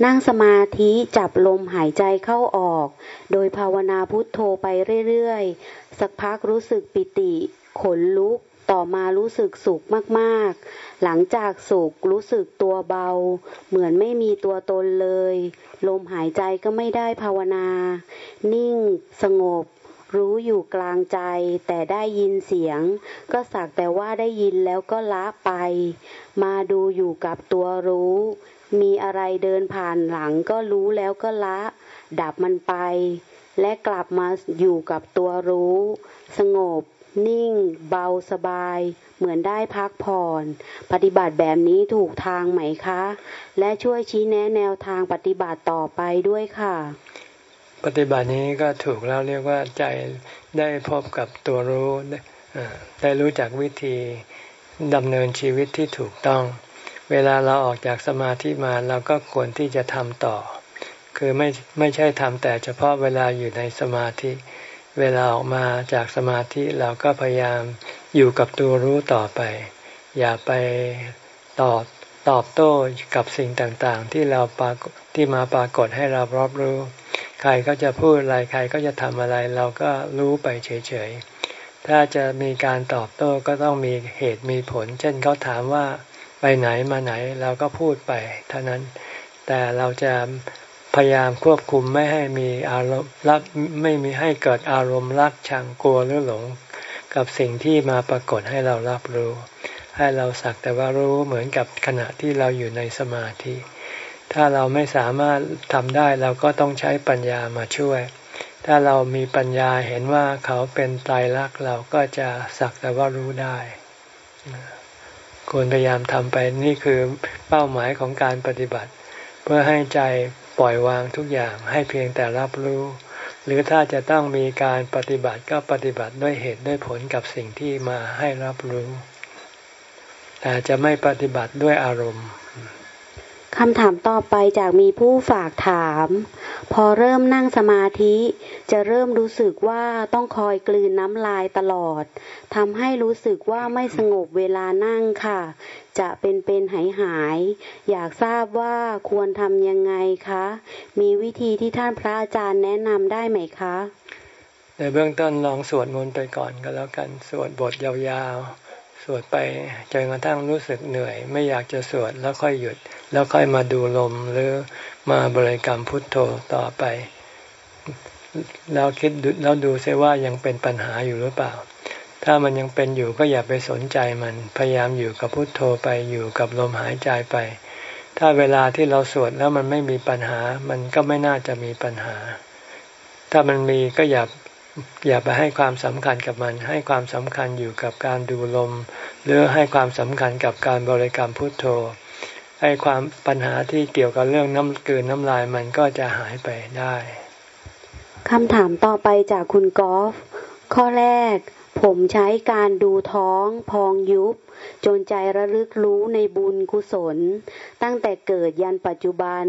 นั่งสมาธิจับลมหายใจเข้าออก โดยภาวนาพุทโธไปเรื่อยๆ สักพักรู้สึกปิติ ขนลุกต่อมารู้สึกสุขมากๆ หลังจากสุขรู้สึกตัวเบา เหมือนไม่มีตัวตนเลย ลมหายใจก็ไม่ได้ภาวนา นิ่ง สงบ รู้อยู่กลางใจ แต่ได้ยินเสียง ก็สักแต่ว่าได้ยินแล้วก็ละไป มาดูอยู่กับตัวรู้ มีอะไรเดินผ่านหลังก็รู้แล้วก็ละ ดับมันไป และกลับมาอยู่กับตัวรู้ สงบ นิ่ง เบาสบาย เหมือนได้พักผ่อน ปฏิบัติแบบนี้ถูกทางไหมคะ และช่วยชี้แนะแนวทางปฏิบัติต่อไปด้วยค่ะ ปฏิบัตินี้ก็ถูกแล้วเรียกว่าใจได้พบกับตัวรู้ได้รู้จักวิธีดำเนินชีวิตที่ถูกต้อง เวลาเราออกจากสมาธิมาเราก็ควรที่จะทำต่อ คือไม่ไม่ใช่ทำแต่เฉพาะเวลาอยู่ในสมาธิ เวลาออกมาจากสมาธิเราก็พยายามอยู่กับตัวรู้ต่อไป อย่าไปตอบตอบโต้กับสิ่งต่างๆ ที่เราปาที่มาปรากฏให้เรารับรู้ ใครก็จะพูดอะไรใครก็จะทำอะไร เราก็รู้ไปเฉยๆ ถ้าจะมีการตอบโต้ก็ต้องมีเหตุมีผล เช่นเขาถามว่าไปไหนมาไหนเราก็พูดไปเท่านั้น แต่เราจะพยายามควบคุมไม่ให้มีอารมณ์รักไม่มีให้เกิดอารมณ์รักชังกลัวหรือหลง กับสิ่งที่มาปรากฏให้เรารับรู้ ให้เราสักแต่ว่ารู้เหมือนกับขณะที่เราอยู่ในสมาธิ ถ้าเราไม่สามารถทำได้เราก็ต้องใช้ปัญญามาช่วย ถ้าเรามีปัญญาเห็นว่าเขาเป็นตายรักเราก็จะสักแต่ว่ารู้ได้ควรพยายามทำไปนี่คือเป้าหมายของการปฏิบัติ เพื่อให้ใจปล่อยวางทุกอย่างให้เพียงแต่รับรู้ หรือถ้าจะต้องมีการปฏิบัติก็ปฏิบัติด้วยเหตุด้วยผลกับสิ่งที่มาให้รับรู้ แต่จะไม่ปฏิบัติด้วยอารมณ์ คำถามต่อไปจากมีผู้ฝากถาม พอเริ่มนั่งสมาธิ จะเริ่มรู้สึกว่าต้องคอยกลืนน้ำลายตลอดทำให้รู้สึกว่าไม่สงบเวลานั่งค่ะ จะเป็นเป็นหายหาย อยากทราบว่าควรทำยังไงคะ มีวิธีที่ท่านพระอาจารย์แนะนำได้ไหมคะ ในเบื้องต้นลองสวดมนต์ไปก่อนก็แล้วกันสวดบทยาวๆ สวดไปจนกระทั่งรู้สึกเหนื่อย ไม่อยากจะสวดแล้วค่อยหยุด แล้วค่อยมาดูลมหรือมาบริกรรมพุทโธต่อไป แล้วคิดแล้วดูซิว่ายังเป็นปัญหาอยู่หรือเปล่า ถ้ามันยังเป็นอยู่ก็อย่าไปสนใจมัน พยายามอยู่กับพุทโธไปอยู่กับลมหายใจไป ถ้าเวลาที่เราสวดแล้วมันไม่มีปัญหา มันก็ไม่น่าจะมีปัญหา ถ้ามันมีก็อย่า อย่าไปให้ความสำคัญกับมัน ให้ความสำคัญอยู่กับการดูลม หรือให้ความสำคัญกับการบริกรรมพุทโธให้ความปัญหาที่เกี่ยวกับเรื่องน้ำกืนน้ำลายมันก็จะหายไปได้คำถามต่อไปจากคุณกอล์ฟข้อแรก ผมใช้การดูท้องพองยุบ จนใจระลึกรู้ในบุญกุศล ตั้งแต่เกิดยันปัจจุบัน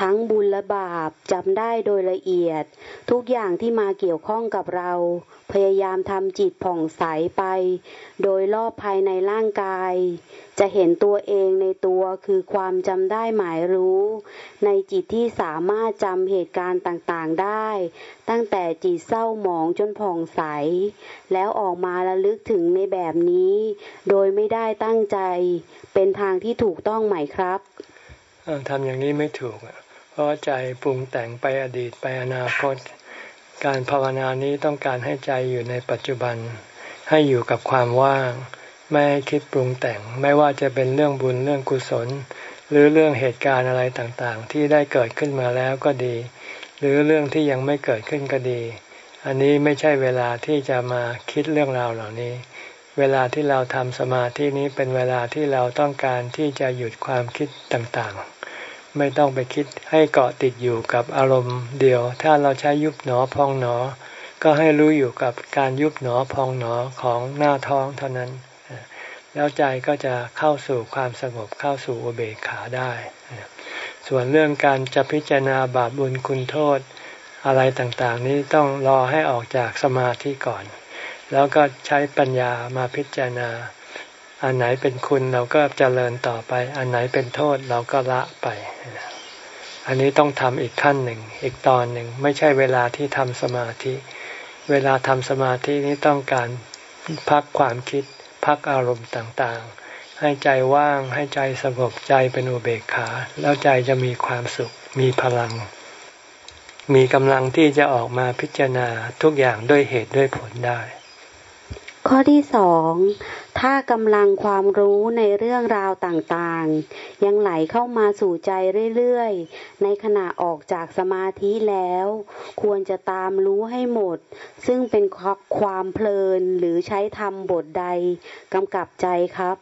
ทั้งบุญและบาปจำได้โดยละเอียด ทุกอย่างที่มาเกี่ยวข้องกับเรา พยายามทำจิตผ่องใสไป โดยรอบภายในร่างกาย จะเห็นตัวเองในตัวคือความจำได้หมายรู้ ในจิตที่สามารถจำเหตุการณ์ต่างๆได้ ตั้งแต่จิตเศร้าหมองจนผ่องใส แล้วออกมาระลึกถึงในแบบนี้ โดยไม่ได้ตั้งใจ เป็นทางที่ถูกต้องไหมครับทำอย่างนี้ไม่ถูกเพราะใจปรุงแต่งไปอดีตไปอนาคต การภาวนานี้ต้องการให้ใจอยู่ในปัจจุบัน ให้อยู่กับความว่าง ไม่ให้คิดปรุงแต่ง ไม่ว่าจะเป็นเรื่องบุญเรื่องกุศล หรือเรื่องเหตุการณ์อะไรต่างๆ ที่ได้เกิดขึ้นมาแล้วก็ดี หรือเรื่องที่ยังไม่เกิดขึ้นก็ดี อันนี้ไม่ใช่เวลาที่จะมาคิดเรื่องราวเหล่านี้ เวลาที่เราทำสมาธินี้เป็นเวลาที่เราต้องการที่จะหยุดความคิดต่างๆ ไม่ต้องไปคิดให้เกาะติดอยู่กับอารมณ์เดียว ถ้าเราใช้ยุบหนอพองหนอ ก็ให้รู้อยู่กับการยุบหนอพองหนอของหน้าท้องเท่านั้น แล้วใจก็จะเข้าสู่ความสงบเข้าสู่อุเบกขาได้ ส่วนเรื่องการจะพิจารณาบาปบุญคุณโทษอะไรต่างๆ นี้ต้องรอให้ออกจากสมาธิก่อน แล้วก็ใช้ปัญญามาพิจารณา อันไหนเป็นคุณเราก็เจริญต่อไป อันไหนเป็นโทษเราก็ละไป อันนี้ต้องทำอีกขั้นหนึ่ง อีกตอนหนึ่ง ไม่ใช่เวลาที่ทำสมาธิ เวลาทำสมาธินี้ต้องการพักความคิด พักอารมณ์ต่างๆ ให้ใจว่างให้ใจสงบใจเป็นอุเบกขา แล้วใจจะมีความสุขมีพลัง มีกำลังที่จะออกมาพิจารณาทุกอย่างด้วยเหตุด้วยผลได้ ข้อที่สอง ถ้ากำลังความรู้ในเรื่องราวต่างๆ ยังไหลเข้ามาสู่ใจเรื่อยๆ ในขณะออกจากสมาธิแล้ว ควรจะตามรู้ให้หมด ซึ่งเป็นความเพลินหรือใช้ทำบทใดกำกับใจครับ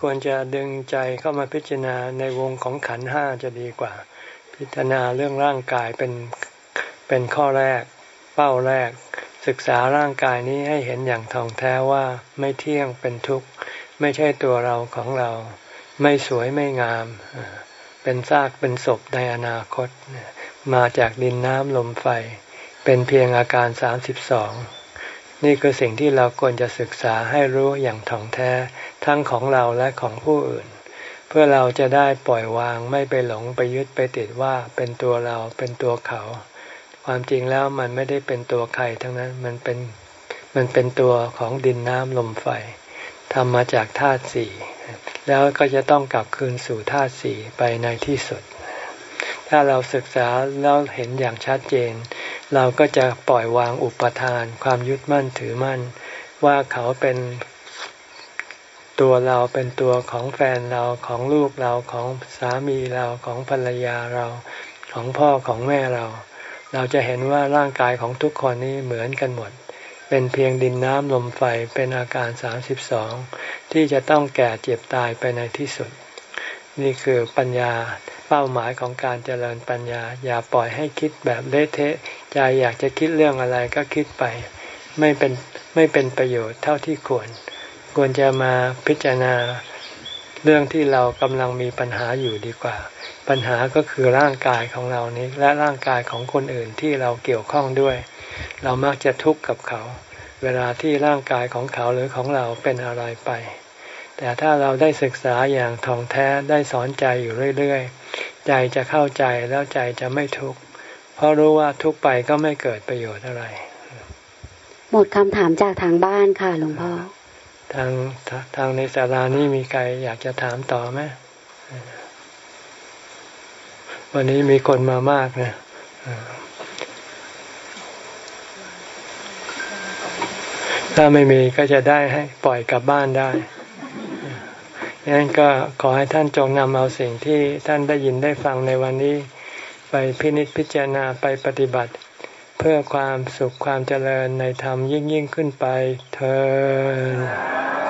ควรจะดึงใจเข้ามาพิจารณาในวงของขันห้าจะดีกว่า พิจารณาเรื่องร่างกายเป็นเป็นข้อแรก เป้าแรก ศึกษาร่างกายนี้ให้เห็นอย่างท่องแท้ว่าไม่เที่ยงเป็นทุกข์ ไม่ใช่ตัวเราของเรา ไม่สวยไม่งาม เป็นซากเป็นศพในอนาคต มาจากดินน้ำลมไฟ เป็นเพียงอาการสามสิบสองนี่คือสิ่งที่เราควรจะศึกษาให้รู้อย่างท่องแท้ ทั้งของเราและของผู้อื่น เพื่อเราจะได้ปล่อยวางไม่ไปหลงไปยึดไปติดว่าเป็นตัวเราเป็นตัวเขา ความจริงแล้วมันไม่ได้เป็นตัวใครทั้งนั้นมันเป็นมันเป็นตัวของดินน้ำลมไฟทำมาจากธาตุสี่แล้วก็จะต้องกลับคืนสู่ธาตุสี่ไปในที่สุด ถ้าเราศึกษาแล้วเห็นอย่างชัดเจน เราก็จะปล่อยวางอุปทาน ความยึดมั่นถือมั่น ว่าเขาเป็นตัวเราเป็นตัวของแฟนเราของลูกเราของสามีเราของภรรยาเราของพ่อของแม่เรา เราจะเห็นว่าร่างกายของทุกคนนี้เหมือนกันหมด เป็นเพียงดินน้ำลมไฟเป็นอาการสามสิบสองที่จะต้องแก่เจ็บตายไปในที่สุด นี่คือปัญญาเป้าหมายของการเจริญปัญญา อย่าปล่อยให้คิดแบบเละเทะใจอยากจะคิดเรื่องอะไรก็คิดไป ไม่เป็นไม่เป็นประโยชน์เท่าที่ควร ควรจะมาพิจารณาเรื่องที่เรากำลังมีปัญหาอยู่ดีกว่า ปัญหาก็คือร่างกายของเรานี้และร่างกายของคนอื่นที่เราเกี่ยวข้องด้วย เรามักจะทุกข์กับเขา เวลาที่ร่างกายของเขาหรือของเราเป็นอะไรไป แต่ถ้าเราได้ศึกษาอย่างท่องแท้ได้สอนใจอยู่เรื่อยๆ ใจจะเข้าใจแล้วใจจะไม่ทุกข์เพราะรู้ว่าทุกไปก็ไม่เกิดประโยชน์อะไร หมดคำถามจากทางบ้านค่ะหลวงพ่อทางทางในศาลานี้มีใครอยากจะถามต่อไหม วันนี้มีคนมามากนะถ้าไม่มีก็จะได้ให้ปล่อยกลับบ้านได้ดังนั้นก็ขอให้ท่านจงนำเอาสิ่งที่ท่านได้ยินได้ฟังในวันนี้ ไปพินิจพิจารณาไปปฏิบัติ เพื่อความสุขความเจริญในธรรมยิ่งยิ่งขึ้นไปเธอ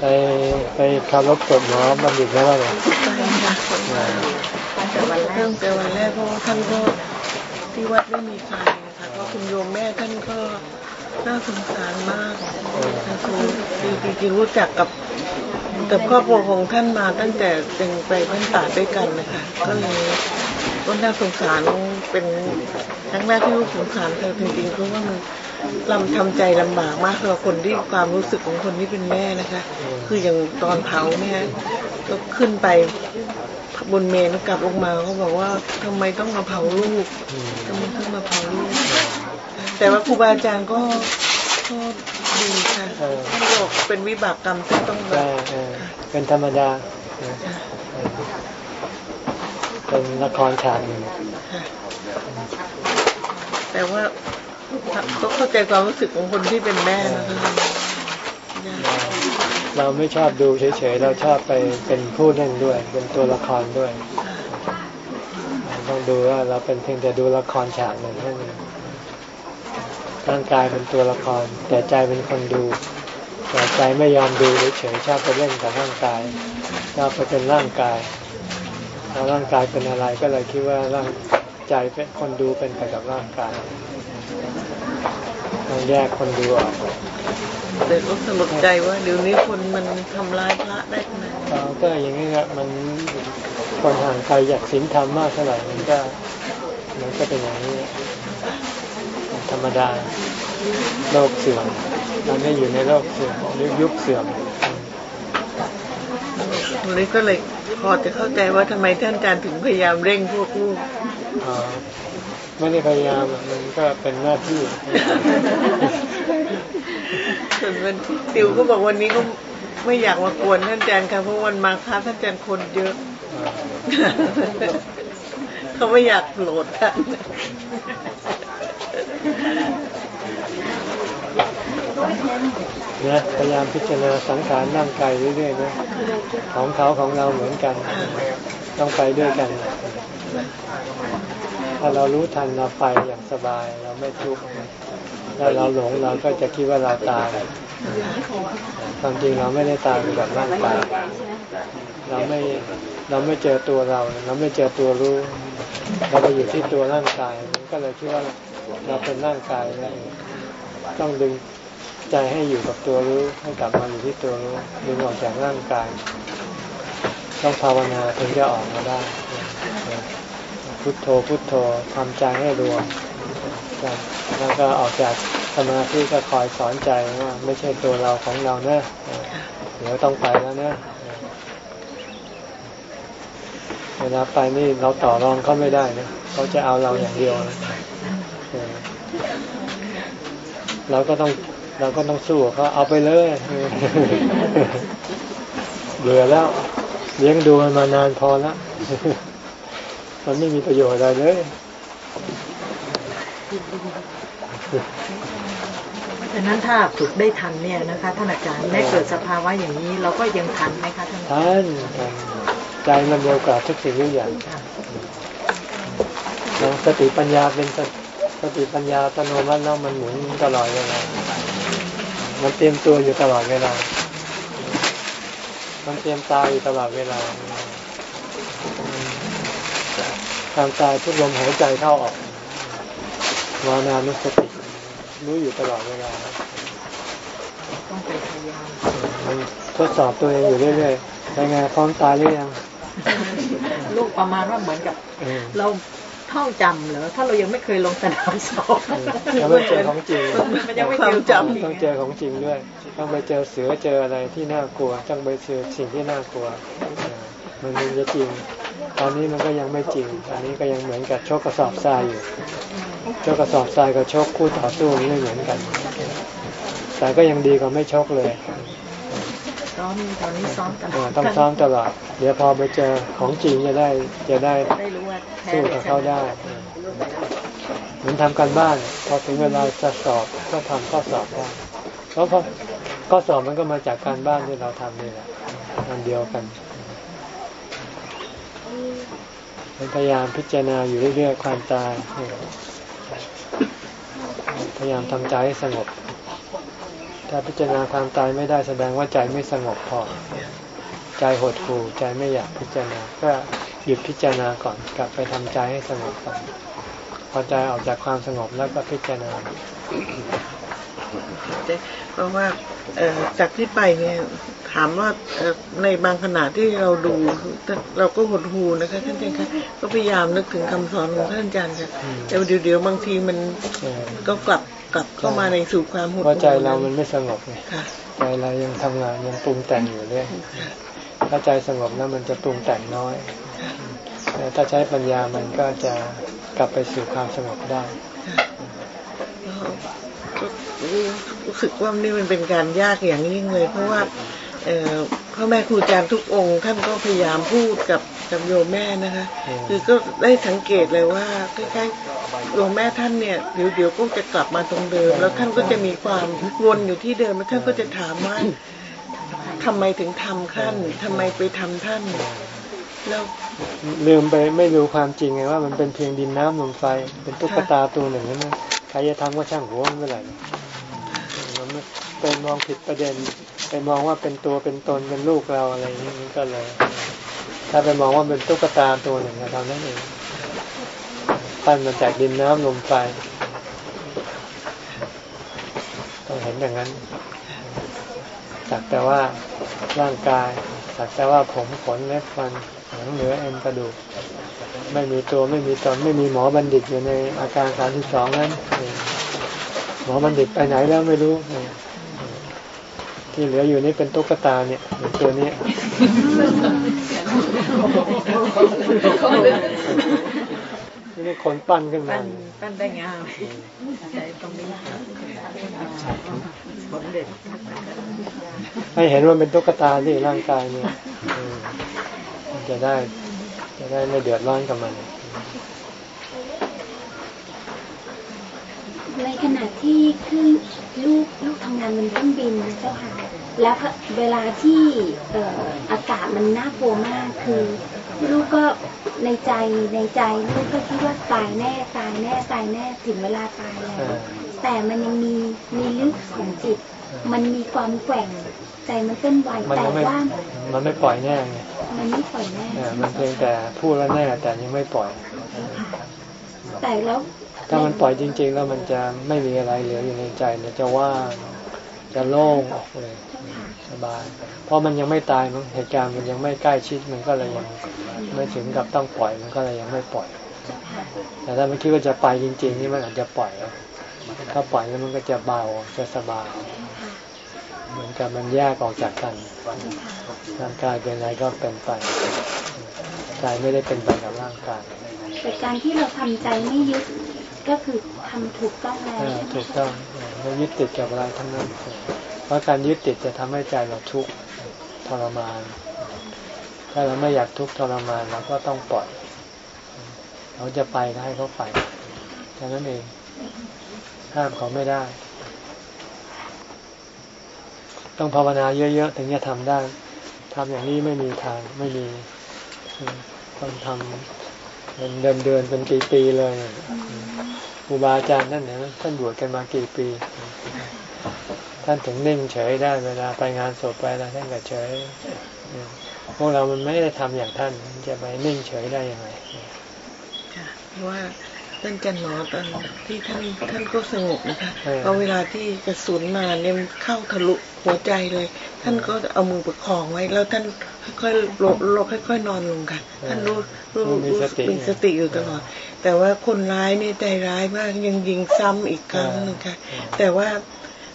ไปไปคารพศพหมอบัณฑิตแล้วเหรอแต่วันแรกแต่วันแรกเพราะว่าท่านก็ที่วัดไม่มีใครนะคะเพราะคุณโยมแม่ท่านก็น่าสงสารมากคือจริงๆรู้จักกับกับครอบครัวของท่านมาตั้งแต่ยังไปบ้านตาด้วยกันนะคะก็เลยก็น่าสงสารเป็นครั้งแรกที่รู้สงสารเธอจริงๆเพราะว่ามัน ลำทำใจลำบากมากสำหรับคนที่ความรู้สึกของคนที่เป็นแม่นะคะ คืออย่างตอนเผาเนี่ยก็ขึ้นไปบนเมนกลับลงมาเขาบอกว่าทำไมต้องมาเผาลูกทำไมต้องมาเผาลูก แต่ว่าครูบาอาจารย์ก็ก็ดีค่ะท่านบอกเป็นวิบากกรรมที่ต้องแบบเป็นธรรมดาเป็นละครฉากหนึ่งแต่ว่า ก็เข้าใจความรู้สึกของคนที่เป็นแม่นะคะเราไม่ชอบดูเฉยๆ เราชอบไปเป็นผู้เล่นด้วย เป็นตัวละครด้วย ต้องดูว่าเราเป็นเพียงแต่ดูละครฉากหนึ่งเท่านั้นร่างกายเป็นตัวละคร แต่ใจเป็นคนดู แต่ใจไม่ยอมดูเฉยๆชอบไปเล่นกับร่างกายชอบไปเป็นร่างกายพอร่างกายเป็นอะไรก็เลยคิดว่าร่างใจเป็นคนดูเป็นไปกับร่างกาย ต้องแยกคนดูออกแต่ก็สลดใจว่าเดี๋ยวนี้คนมันทำลายพระได้ขนาดก็อย่างนี้ครับมันคนห่างไกลอยากศีลธรรมมากเท่าไหร่มันก็มันก็เป็นอย่างนี้ธรรมดาโลกเสื่อมตอนนี้อยู่ในโลกเสื่อมยุคเสื่อมวันนี้ก็เลยพอจะเข้าใจว่าทำไมท่านอาจารย์ถึงพยายามเร่งพวกลูก ไม่ได้พยายามมันก็เป็นหน้าที่ส่วนวันติวก็บอกวันนี้ก็ไม่อยากมากวนท่านอาจารย์ค่ะเพราะวันมาค้าท่านอาจารย์คนเยอะ เขาไม่อยากโหลดท่านนะพยายามพิจารณาสังขารร่างกายเรื่อยๆนะของเขาของเราเหมือนกัน ต้องไปด้วยกัน ถ้าเรารู้ทันเราไปอย่างสบายเราไม่ทุกข์ถ้าเราหลงเราก็จะคิดว่าเราตายความจริงเราไม่ได้ตายแบบร่างกายเราไม่เราไม่เจอตัวเรา เราไม่เจอตัวรู้ เราไปอยู่ที่ตัวร่างกายก็เลยคิดว่าเราเป็นร่างกายแล้วต้องดึงใจให้อยู่กับตัวรู้ให้กลับมาอยู่ที่ตัวรู้ดึงออกจากร่างกาย ต้องภาวนาถึงจะออกมาได้ พุทโธพุทโธทำใจให้รวมแล้วก็ออกจากสมาธิก็คอยสอนใจว่าไม่ใช่ตัวเราของเราเนะเดี๋ยวต้องไปแล้วนะเวลาไปนี่เราต่อรองเขาไม่ได้นะเขาจะเอาเราอย่างเดียวนะเราก็ต้องเราก็ต้องสู้เขาเอาไปเลยเบื่อแล้ว เลี้ยงดูมันมานานพอแล้ว มันไม่มีประโยชน์อะไรเลยดังนั้นถ้าฝึกได้ทันเนี่ยนะคะท่านอาจารย์แม้เกิดสภาวะอย่างนี้ เราก็ยังทันไหมคะท่านทันใจมันเร็วกว่าทุกสิ่งทุกอย่างสติปัญญาเป็นสติปัญญาตโนมัติแล้วมันหมุนตลอดเวลามันเตรียมตัวอยู่ตลอดเวลา มันเตรียมตายอยู่ตลอดเวลา ทางตายทุกลมหายใจเข้าออกวานานุสติรู้อยู่ตลอดเวลาต้องไปพยายามมันทดสอบตัวเองอยู่เรื่อยๆเป็นไงพร้อมตายหรือยังลูกประมาณว่าเหมือนกับเออเราท่องจำเหรอถ้าเรายังไม่เคยลงสนามสอบแล้วไม่เจอของจริงมันยังไม่เจอของจริงต้องเจอของจริงด้วยต้องไปเจอเสือเจออะไรที่น่ากลัวต้องไปเจอสิ่งที่น่ากลัวเออมันถึงจะจริง ตอนนี้มันก็ยังไม่จริงตอนนี้ก็ยังเหมือนกับโชกกระสอบทรายอยู่โชกกระสอบทรายกับโชกคู่ต่อสู้นี่ไม่เหมือนกัน แต่ก็ยังดีกว่าไม่โชกเลยซ้อมตอนนี้ซ้อมกันเออต้องซ้อมตลอดเดี๋ยวพอไปเจอของจริงจะได้จะได้ได้รู้ว่าแพ้สู้กับเขาได้ เหมือนทำการบ้าน พอถึงเวลาจะสอบก็ทำข้อสอบได้เพราะพอข้อสอบมันก็มาจากการบ้านที่เราทำนี่แหละอันเดียวกัน พยายามพิจารณาอยู่เรื่อยๆความตายพยายามทำใจให้สงบ ถ้าพิจารณาความตายไม่ได้แสดงว่าใจไม่สงบพอ ใจหดหู่ใจไม่อยากพิจารณา ก็หยุดพิจารณาก่อนกลับไปทำใจให้สงบก่อนพอใจออกจากความสงบแล้วก็พิจารณาเพราะว่าจากที่ไปเนี่ย ถามว่าเอ่อในบางขณะที่เราดู เราก็หดหูนะคะท่านอาจารย์คะก็พยายามนึกถึงคำสอนของท่านอาจารย์ค่ะแต่เดี๋ยวเดี๋ยวๆบางทีมันเออก็กลับกลับเข้ามาในสู่ความหดเพราะหู่ใจเรามันไม่สงบไงค่ะใจเรายังทำงานยังปรุงแต่งอยู่เรื่อยถ้าใจสงบแล้วมันจะปรุงแต่งน้อยแต่ถ้าใช้ปัญญามันก็จะกลับไปสู่ความสงบได้ก็รู้สึกว่านี่มันเป็นการยากอย่างยิ่งเลย เพราะว่าเอ่อ พ่อแม่ครูอาจารย์ทุกองค์ ท่านก็พยายามพูดกับกับโยมแม่นะคะอืมคือก็ได้สังเกตเลยว่าคล้ายๆโยมแม่ท่านเนี่ยเดี๋ยวเดี๋ยวก็จะกลับมาตรงเดิม แล้วท่านก็จะมีความวนอยู่ที่เดิมแล้วท่านก็จะถามว่าทำไมถึงทำท่านทำไมไปทำท่านแล้วลืมไปไม่รู้ความจริงไงว่ามันเป็นเพียงดินน้ำลมไฟ เป็นตุ๊กตาตัวหนึ่งนั่นนะใครจะทำก็ช่างหัวมันเมื่อไหร่มันไม่เป็นมองผิดประเด็น ไปมองว่าเป็นตัวเป็นตนเป็นลูกเราอะไรอย่างนี้ก็เลย ถ้าไปมองว่าเป็นตุ๊กตาตัวหนึ่งก็เท่านั้นเองปั้นมาจากดินน้ำลมไฟต้องเห็นอย่างนั้นสักแต่ว่าร่างกายสักแต่ว่าผมขนเล็บฟันหนังเนื้อเอ็นกระดูก ไม่มีตัวไม่มีตนไม่มีหมอบัณฑิตอยู่ในอาการสามสิบสองนั้น หมอบัณฑิตไปไหนแล้วไม่รู้ ที่เหลืออยู่นี่เป็นตุ๊กตาเนี่ยตัวนี้นี่คนปั้นขึ้นมาปั้นปั้นได้งามใจตรงนี้สมเด็จให้เห็นว่าเป็นตุ๊กตาที่ร่างกายเนี่ยเออมันจะได้ จะได้ไม่เดือดร้อนกับมันในขณะที่ขึ้น ลูกลูกทำงานบนเครื่องบินนะเจ้าค่ะ แล้วพอเวลาที่เอ่ออากาศมันน่ากลัวมากคือลูกก็ในใจในใจลูกก็คิดว่าตายแน่ตายแน่ตายแน่ถึงเวลาตายแล้วเออแต่มันยังมีมีลึกของจิต มันมีความแกว่งใจมันเต้นไหวมันแต่ยังไม่ว่ามันไม่ปล่อยแน่ไงมันไม่ปล่อยแน่เออมันเพียงแต่พูดแล้วแน่แต่ยังไม่ปล่อย แต่แล้ว ถ้ามันปล่อยจริง ๆ แล้วมันจะไม่มีอะไรเหลืออยู่ในใจเนี่ยจะว่างจะโล่งออกเลยสบาย เพราะมันยังไม่ตายมันเหตุการณ์มันยังไม่ใกล้ชิดมันก็เลยยังไม่ถึงกับต้องปล่อยมันก็เลยยังไม่ปล่อย แต่ถ้ามันคิดว่าจะไปจริง ๆ นี่มันอาจจะปล่อยถ้าปล่อยแล้วมันก็จะเบาจะสบายเหมือนกับมันแยกออกจากกันร่างกายเป็นอะไรก็เป็นไปใจไม่ได้เป็นไปกับร่างกายแต่การที่เราทำใจไม่ยึด ก็คือทำถูกต้องแล้วเออถูกต้องเออไม่ยึดติดกับอะไรทั้งนั้น เพราะการยึดติดจะทำให้ใจเราทุกข์ทรมาน ถ้าเราไม่อยากทุกข์ทรมานเราก็ต้องปล่อย เราจะไปก็ให้เขาไปแค่นั้นเอง ห้ามเขาไม่ได้ ต้องภาวนาเยอะๆถึงจะทำได้ทำอย่างนี้ไม่มีทางไม่มีอืมต้องทำเป็นเดือนเดือนๆเป็นปีๆเลย ครูบาอาจารย์ท่านเนี่ยท่านบวชกันมากี่ปี ท่านถึงนิ่งเฉยได้เวลาไปงานศพไปแล้วท่านก็เฉยอืมพวกเรามันไม่ได้ทำอย่างท่านจะไปนิ่งเฉยได้ยังไงค่ะเพราะว่าท่านจันหมอตอนที่ท่านท่านก็สงบนะคะเออพอเวลาที่กระสุนมาเนี่ยมันเข้าทะลุหัวใจเลย ท่านก็เอามือประคองไว้ แล้วท่านค่อยๆลงลงค่อย ๆ นอนลงค่ะท่านรู้รู้มีรู้สติมีสติอยู่ตลอด แต่ว่าคนร้ายนี่ใจร้ายมากยังยิงซ้ำอีกครั้งหนึ่งค่ะ แต่ว่า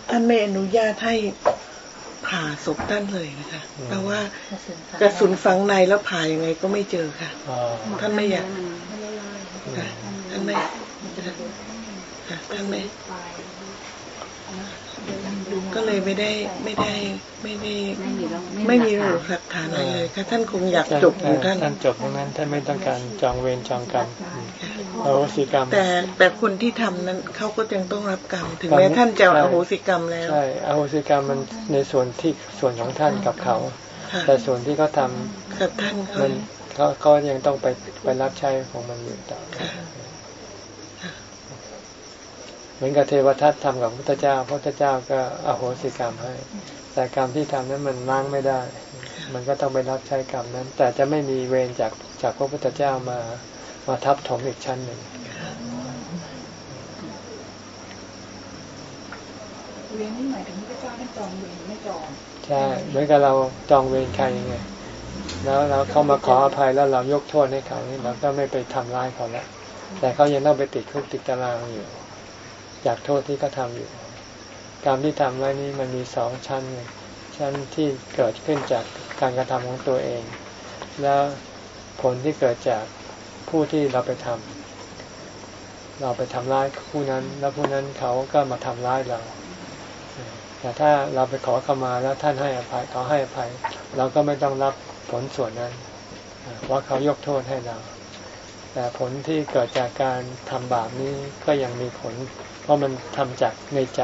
ท่านไม่อนุญาตให้ผ่าศพท่านเลยนะคะเพราะว่ากระสุนฝังในแล้วผ่ายังไงก็ไม่เจอค่ะอ๋อท่านไม่อยากค่ะท่านไม่ค่ะท่านไม่ ก็เลยไม่ได้ไม่ได้ไม่ได้ไม่มีหลักฐานอะไรเลยค่ะท่านคงอยากจบของท่านท่านจบตรงนั้นท่านไม่ต้องการจองเวรจองกรรมโอโหสิกรรม แต่แต่คนที่ทำนั้นเขาก็ยังต้องรับกรรม ถึงแม้ท่านจะอโหสิกรรมแล้วใช่อโหสิกรรมมันในส่วนที่ส่วนของท่านกับเขาค่ะแต่ส่วนที่เขาทำกับท่านเขามันเขาเขายังต้องไปไปรับใช้ของมันอยู่ต่อค่ะเห มือนกับเทวทัตทำกับพระพุทธเจ้า พระพุทธเจ้าก็อโหสิกรรมให้ แต่กรรมที่ทำนั้นมันล้างไม่ได้ มันก็ต้องไปรับใช้กรรมนั้น แต่จะไม่มีเวรจากจากพระพุทธเจ้ามามาทับถมอีกชั้นหนึ่งเรียนนี่หมายถึงพระเจ้าท่านจองเวรไม่จองใช่เหมือนกับเราจองเวรใครไงแล้วเราเขามาขออภัยแล้วเรายกโทษให้เขานี่เราก็ไม่ไปทำร้ายเขาแล้วแต่เขายังต้องไปติดคุกติดตารางอยู่ จากโทษที่เขาทาอยู่ กรรมที่ทำไว้นี้มันมีสองชั้น ชั้นที่เกิดขึ้นจากการกระทำของตัวเอง แล้วผลที่เกิดจากผู้ที่เราไปทำเราไปทำร้ายผู้นั้น แล้วผู้นั้นเขาก็มาทำร้ายเรา แต่ถ้าเราไปขอขมาแล้วท่านให้อภัยเขาให้อภัย เราก็ไม่ต้องรับผลส่วนนั้นเพราะเขายกโทษให้เรา แต่ผลที่เกิดจากการทำบาปนี้ก็ยังมีผล เพราะมันทำจากในใจ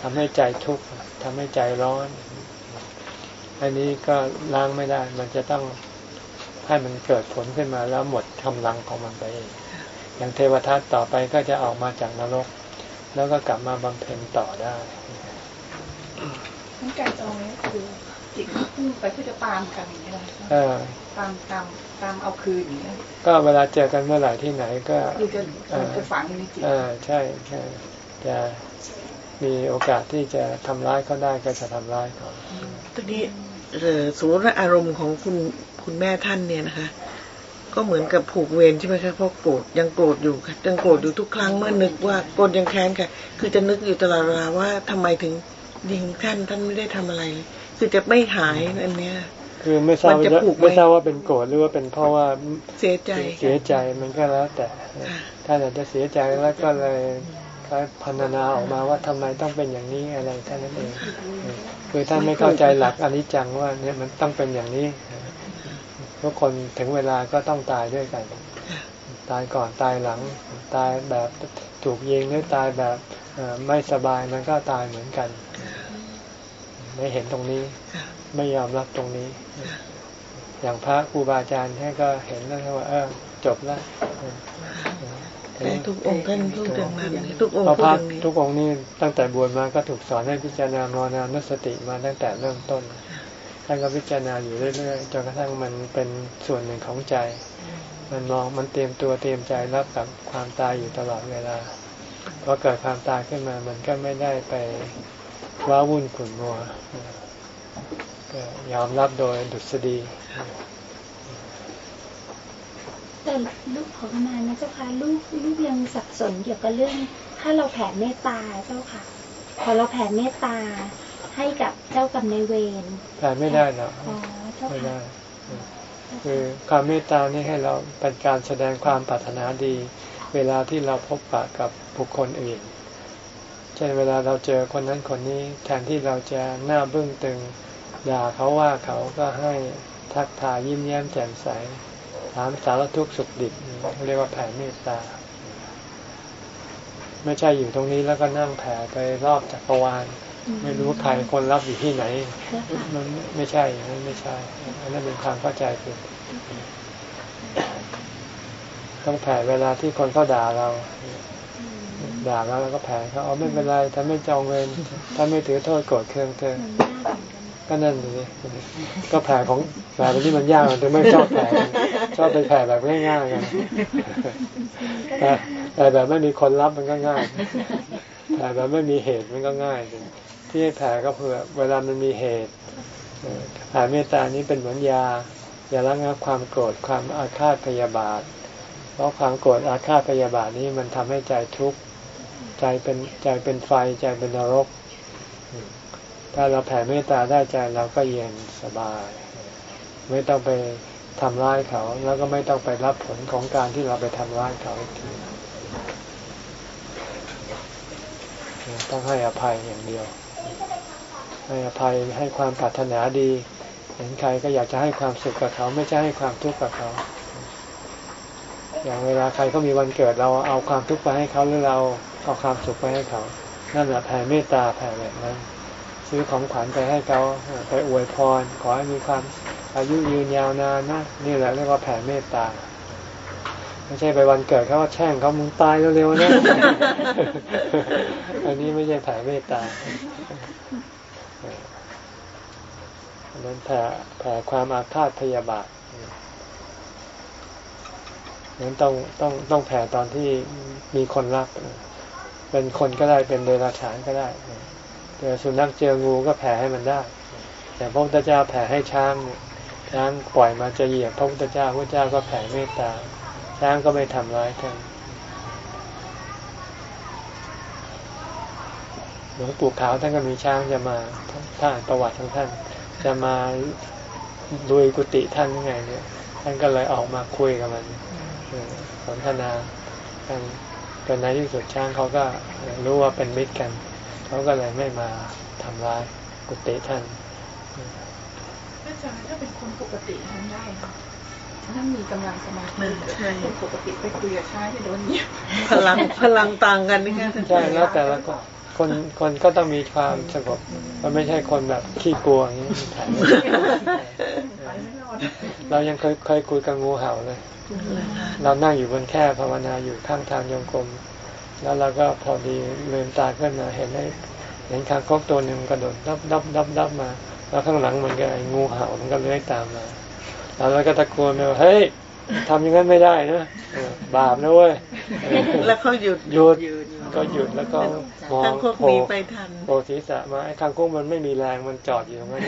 ทำให้ใจทุกข์ทำให้ใจร้อน อันนี้ก็ล้างไม่ได้ มันจะต้องให้มันเกิดผลขึ้นมาแล้วหมดกำลังของมันไปเองอย่างเทวทัตต่อไปก็จะออกมาจากนรก แล้วก็กลับมาบำเพ็ญต่อได้ทั้งการจองนี่คือจิตพุ่งไปเพื่อจะตามกันอย่างเงี้ยเออตามตาม ตามเอาคืนอย่างเงี้ยก็เวลาเจอกันเมื่อไหร่ที่ไหนก็คือจะจะฝังอยู่ในจิตเออใช่ใช่จะมีโอกาสที่จะทำร้ายเขาได้ก็จะทำร้ายเขาตอนนี้เอ่อสมมติว่าอารมณ์ของคุณคุณแม่ท่านเนี่ยนะคะ ก็เหมือนกับผูกเวรใช่ไหมคะเพราะโกรธยังโกรธอยู่ค่ะยังโกรธอยู่ทุกครั้งเมื่อนึกว่าโกรธยังแค้นค่ะ คือจะนึกอยู่ตลอดเวลาว่าทำไมถึงยิงท่านท่านไม่ได้ทำอะไรเลยคือจะไม่หายอันเนี้ย คือไม่ทราบมันจะผูกไว้ไม่ทราบว่าเป็นโกรธหรือว่าเป็นเพราะว่าเสียใจเสียใจมันก็แล้วแต่ ถ้าอาจจะเสียใจแล้วก็เลยคล้ายพันนาออกมาว่าทำไมต้องเป็นอย่างนี้อะไรแค่นั้นเองคือท่านไม่เข้าใจหลักอนิจจังว่าเนี่ยมันต้องเป็นอย่างนี้ทุกคนถึงเวลาก็ต้องตายด้วยกัน ตายก่อนตายหลัง ตายแบบถูกยิงหรือตายแบบเอ่อไม่สบายมันก็ตายเหมือนกัน ไม่เห็นตรงนี้ ไม่ยอมรับตรงนี้ อย่างพระครูบาอาจารย์ท่านก็เห็นแล้วว่า เออ จบแล้วแต่ทุกองค์ท่านพูดอย่างนั้นทุกองค์เพราะพูพดระอย่างนี้ทุกองค์นี่ตั้งแต่บวชมาก็ถูกสอนให้พิจารณามรณานุสติมาตั้งแต่เริ่มต้นท่านก็พิจารณาอยู่เรื่อยๆจนกระทั่งมันเป็นส่วนหนึ่งของใจ มันมองมันเตรียมตัวเตรียมใจรับกับความตายอยู่ตลอดเวลาพอเกิดความตายขึ้นมา มันก็ไม่ได้ไปว้าวุ่นขุ่นมัวก็ ยอมรับโดยดุษฎีแต่ลูกขอขมานะเจ้าค่ะลูกลูกยังสับสนเกี่ยวกับเรื่อง ถ้าเราแผ่เมตตาเจ้าค่ะ พอเราแผ่เมตตาให้กับเจ้ากรรมนายเวรแต่ไม่ได้หรอกอ๋อเจ้าไม่ค่ะได้ คือความเมตตานี่ให้เราเป็นการแสดงความปรารถนาดี เวลาที่เราพบปะกับบุคคลอื่นเช่นเวลาเราเจอคนนั้นคนนี้แทนที่เราจะหน้าบึ้งตึง ด่าเขาว่าเขาก็ให้ทักทายยิ้มแย้มแจ่มใส ถามสารทุกข์สุขดิบเรียกว่าแผ่เมตตา ไม่ใช่อยู่ตรงนี้แล้วก็นั่งแผ่ไปรอบจักรวาลไม่รู้ใครคนรับอยู่ที่ไหน มันไม่ใช่นั่นไม่ใช่อันนั้นเป็นความเข้าใจผิดต้องแผ่เวลาที่คนเขาด่าเรา ด่าเราแล้วก็แผ่เขาเอาไม่เป็นไรถ้าไม่จองเวรถ้าไม่ถือโทษโกรธเคืองเธอ ก็นั่นเลยก็แผ่ของแผ่ไปที่มันยากมันถึงไม่ชอบแผ่ชอบไปแผ่แบบง่ายๆกันแต่แต่แบบไม่มีคนรับมันก็ง่ายแต่แบบไม่มีเหตุมันก็ง่ายที่ให้แผ่ก็เพื่อเวลามันมีเหตุแผ่เมตตานี้เป็นเหมือนยายาระงับความโกรธความอาฆาตพยาบาท เพราะความโกรธอาฆาตพยาบาทนี้มันทำให้ใจทุกข์ใจเป็นใจเป็นไฟใจเป็นนรก ถ้าเราแผ่เมตตาได้ใจเราก็เย็นสบาย ไม่ต้องไปทำร้ายเขา แล้วก็ไม่ต้องไปรับผลของการที่เราไปทำร้ายเขาอีกทีต้องให้อภัยอย่างเดียว ให้อภัยให้ความปรารถนาดี เห็นใครก็อยากจะให้ความสุขกับเขา ไม่ใช่ให้ความทุกข์กับเขา อย่างเวลาใครเขามีวันเกิดเราเอาความทุกข์ไปให้เขาหรือเราเอาความสุขไปให้เขา นั่นแหละแผ่เมตตาแผ่แบบนั้น ซื้อของขวัญไปให้เขาไปอวยพร ขอให้มีความอายุยืนยาวนานนะนี่แหละเรียกว่าแผ่เมตตาไม่ใช่ไปวันเกิดเขาแช่งเขามึงตายเร็วๆนะอันนี้ไม่ใช่แผ่เมตตาอันนั้นแผ่แผ่ความอาฆาตพยาบาทนั้นต้องต้องต้องแผ่ตอนที่มีคนรัก เป็นคนก็ได้เป็นเดรัจฉานก็ได้ จอสุนัขเจองูก็แผ่ให้มันได้ แต่พระพุทธเจ้าแผ่ให้ช้างช้างปล่อยมาจะเหยียบพระพุทธเจ้าพระเจ้าก็แผ่เมตตา ช้างก็ไม่ทำร้ายท่านหลวงปู่ขาวท่านก็มีช้างจะมาท่านประวัติของท่าน จะมาลุยกุฏิท่านยังไงเนี่ยท่านก็เลยออกมาคุยกับมันสนทนากันจนในที่สุดช้างเขาก็รู้ว่าเป็นมิตรกัน เขาก็เลยไม่มาทำร้ายกุฏิท่านอาจารย์ถ้าเป็นคนปกติทำได้ค่ะถ้ามีกำลังสมาธิคนปกติไปคุยกับช้างจะโดนเหยียบพลังพลังต่างกันนี่ค่ะใช่แล้วแต่ละคนคนก็ต้องมีความสงบมันไม่ใช่คนแบบขี้กลัวอย่างนี้เรายังเคยเคยคุยกับงูเห่าเลย เรานั่งอยู่บนแค่ภาวนาอยู่ข้างทางโยงกลม แล้วเราก็พอดีลืมตาขึ้นมาเห็นให้เห็นคางคกตัวหนึ่งกระโดดดับดับดับดับมา แล้วข้างหลังมันก็ไอ้งูเห่ามันก็เลื้อยตามมาแล้วเราก็ตะโกนไปว่าเฮ้ยทำอย่างนั้นไม่ได้นะบาปนะเว้ยแล้วเขาหยุดหยุดก็หยุดแล้วก็มองโผล่ไปทันโผล่ศีรษะมาไอ้คางคกมันไม่มีแรงมันจอดอยู่ตรงนั้น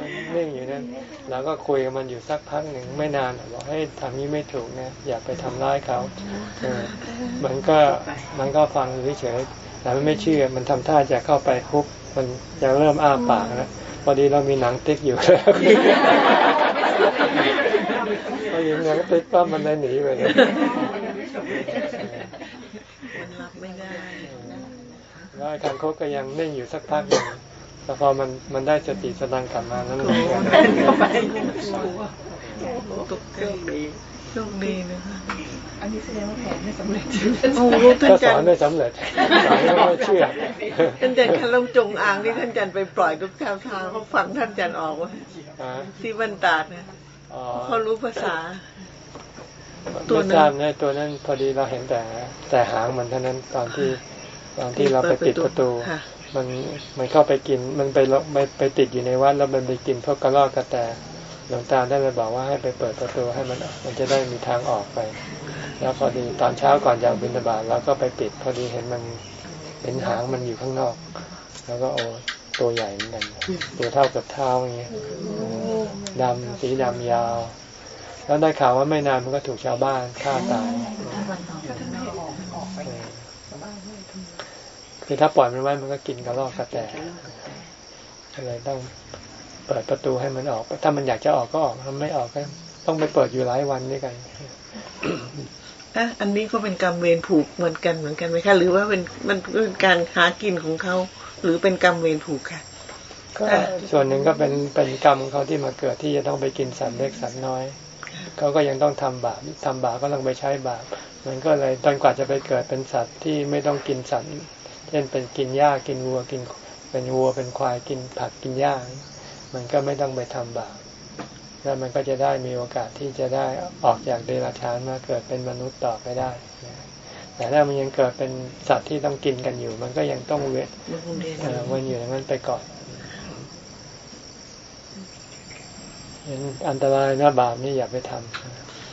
มั นนิ่งอยู่นั่นแล้วก็คุยกับมันอยู่สักพักหนึ่งไม่นานบอกให้ทำนี้ไม่ถูกนะอย่าไปทำร้ายเขามันก็มันก็ฟังเฉยแต่มันไม่เชื่อมันทำท่าจะเข้าไปคุบมันจะเริ่มอ้าปากแล้วพอดีเรามีหนังติ๊กอยู่แล้วพอยิงหนังติ๊กปั๊บมันได้หนีไปเลยมันรับไม่ได้แล้วการโคกก็ยังนิ่งอยู่สักพักหนึ่ง แต่พอมันมันได้สติสตังกลับมาแล้วมันตกใจโชคดีนะคะอันนี้แสดงว่าแผนไม่สำเร็จโอ้โหท่านจันไม่สำเร็จสอนไม่เชื่อ ท่านจันคันลงจงอางที่ท่านจันไปปล่อยทุกแถวทางเขาฟังท่านจันออกว่าที่บันตาดเนี่ยเขารู้ภาษา ตัวนั้นเนี่ยตัวนั้นพอดีเราเห็นแต่แต่หางมันเท่านั้นตอนที่ตอนที่เราไปปิดประตู มันมันเข้าไปกิน มันไปไปไปติดอยู่ในวัดแล้วมันไปกินพวกกระรอกกระแตหลวงตาได้เลยบอกว่าให้ไปเปิดประตูให้มันมันจะได้มีทางออกไป แล้วพอดีตอนเช้าก่อนจะบินบาตเราก็ไปปิด พอดีเห็นมันเห็นหางมันอยู่ข้างนอก แล้วก็โอ้ตัวใหญ่เหมือนกันตัวเท่ากับเท้าอย่างเงี้ยดำสีดำยาว แล้วได้ข่าวว่าไม่นานมันก็ถูกชาวบ้านฆ่าตาย คือถ้าปล่อยมันไว้มันก็กินกระรอกกระแตอะไรต้องเปิดประตูให้มันออก ถ้ามันอยากจะออกก็ออกถ้าไม่ออกก็ต้องไปเปิดอยู่หลายวันด้วยกันอะอันนี้ก็เป็นกรรมเวรผูกเหมือนกันเหมือนกันไหมคะ หรือว่าเป็นมันเป็นการหากินของเขา หรือเป็นกรรมเวรผูกค่ะก็ส่วนหนึ่งก็เป็นเป็นกรรมของเขาที่มาเกิดที่จะต้องไปกินสัตว์เล็กสัตว์น้อยเขาก็ยังต้องทำบาปทำบาปก็ต้องไปใช้บาปมันก็เลยตอนกว่าจะไปเกิดเป็นสัตว์ที่ไม่ต้องกินสัตว์ เช่นเป็นกินหญ้ากินวัวกินเป็นวัวเป็นควายกินผักกินหญ้า มันก็ไม่ต้องไปทำบาปแล้วมันก็จะได้มีโอกาสที่จะได้ออกจากเดรัจฉานมาเกิดเป็นมนุษย์ต่อไปได้แต่ถ้ามันยังเกิดเป็นสัตว์ที่ต้องกินกันอยู่ มันก็ยังต้องเวทวันอยู่อย่างนั้นไปก่อนเห็นอันตรายนะบาปนี่อย่าไปท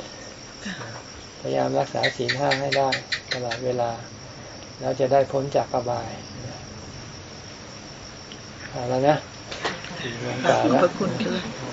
ำพยายามรักษาศีลห้าให้ได้ตลอดเวลา แล้วจะได้พ้นจากกบายเอาแล้วนะขอบคุณพระ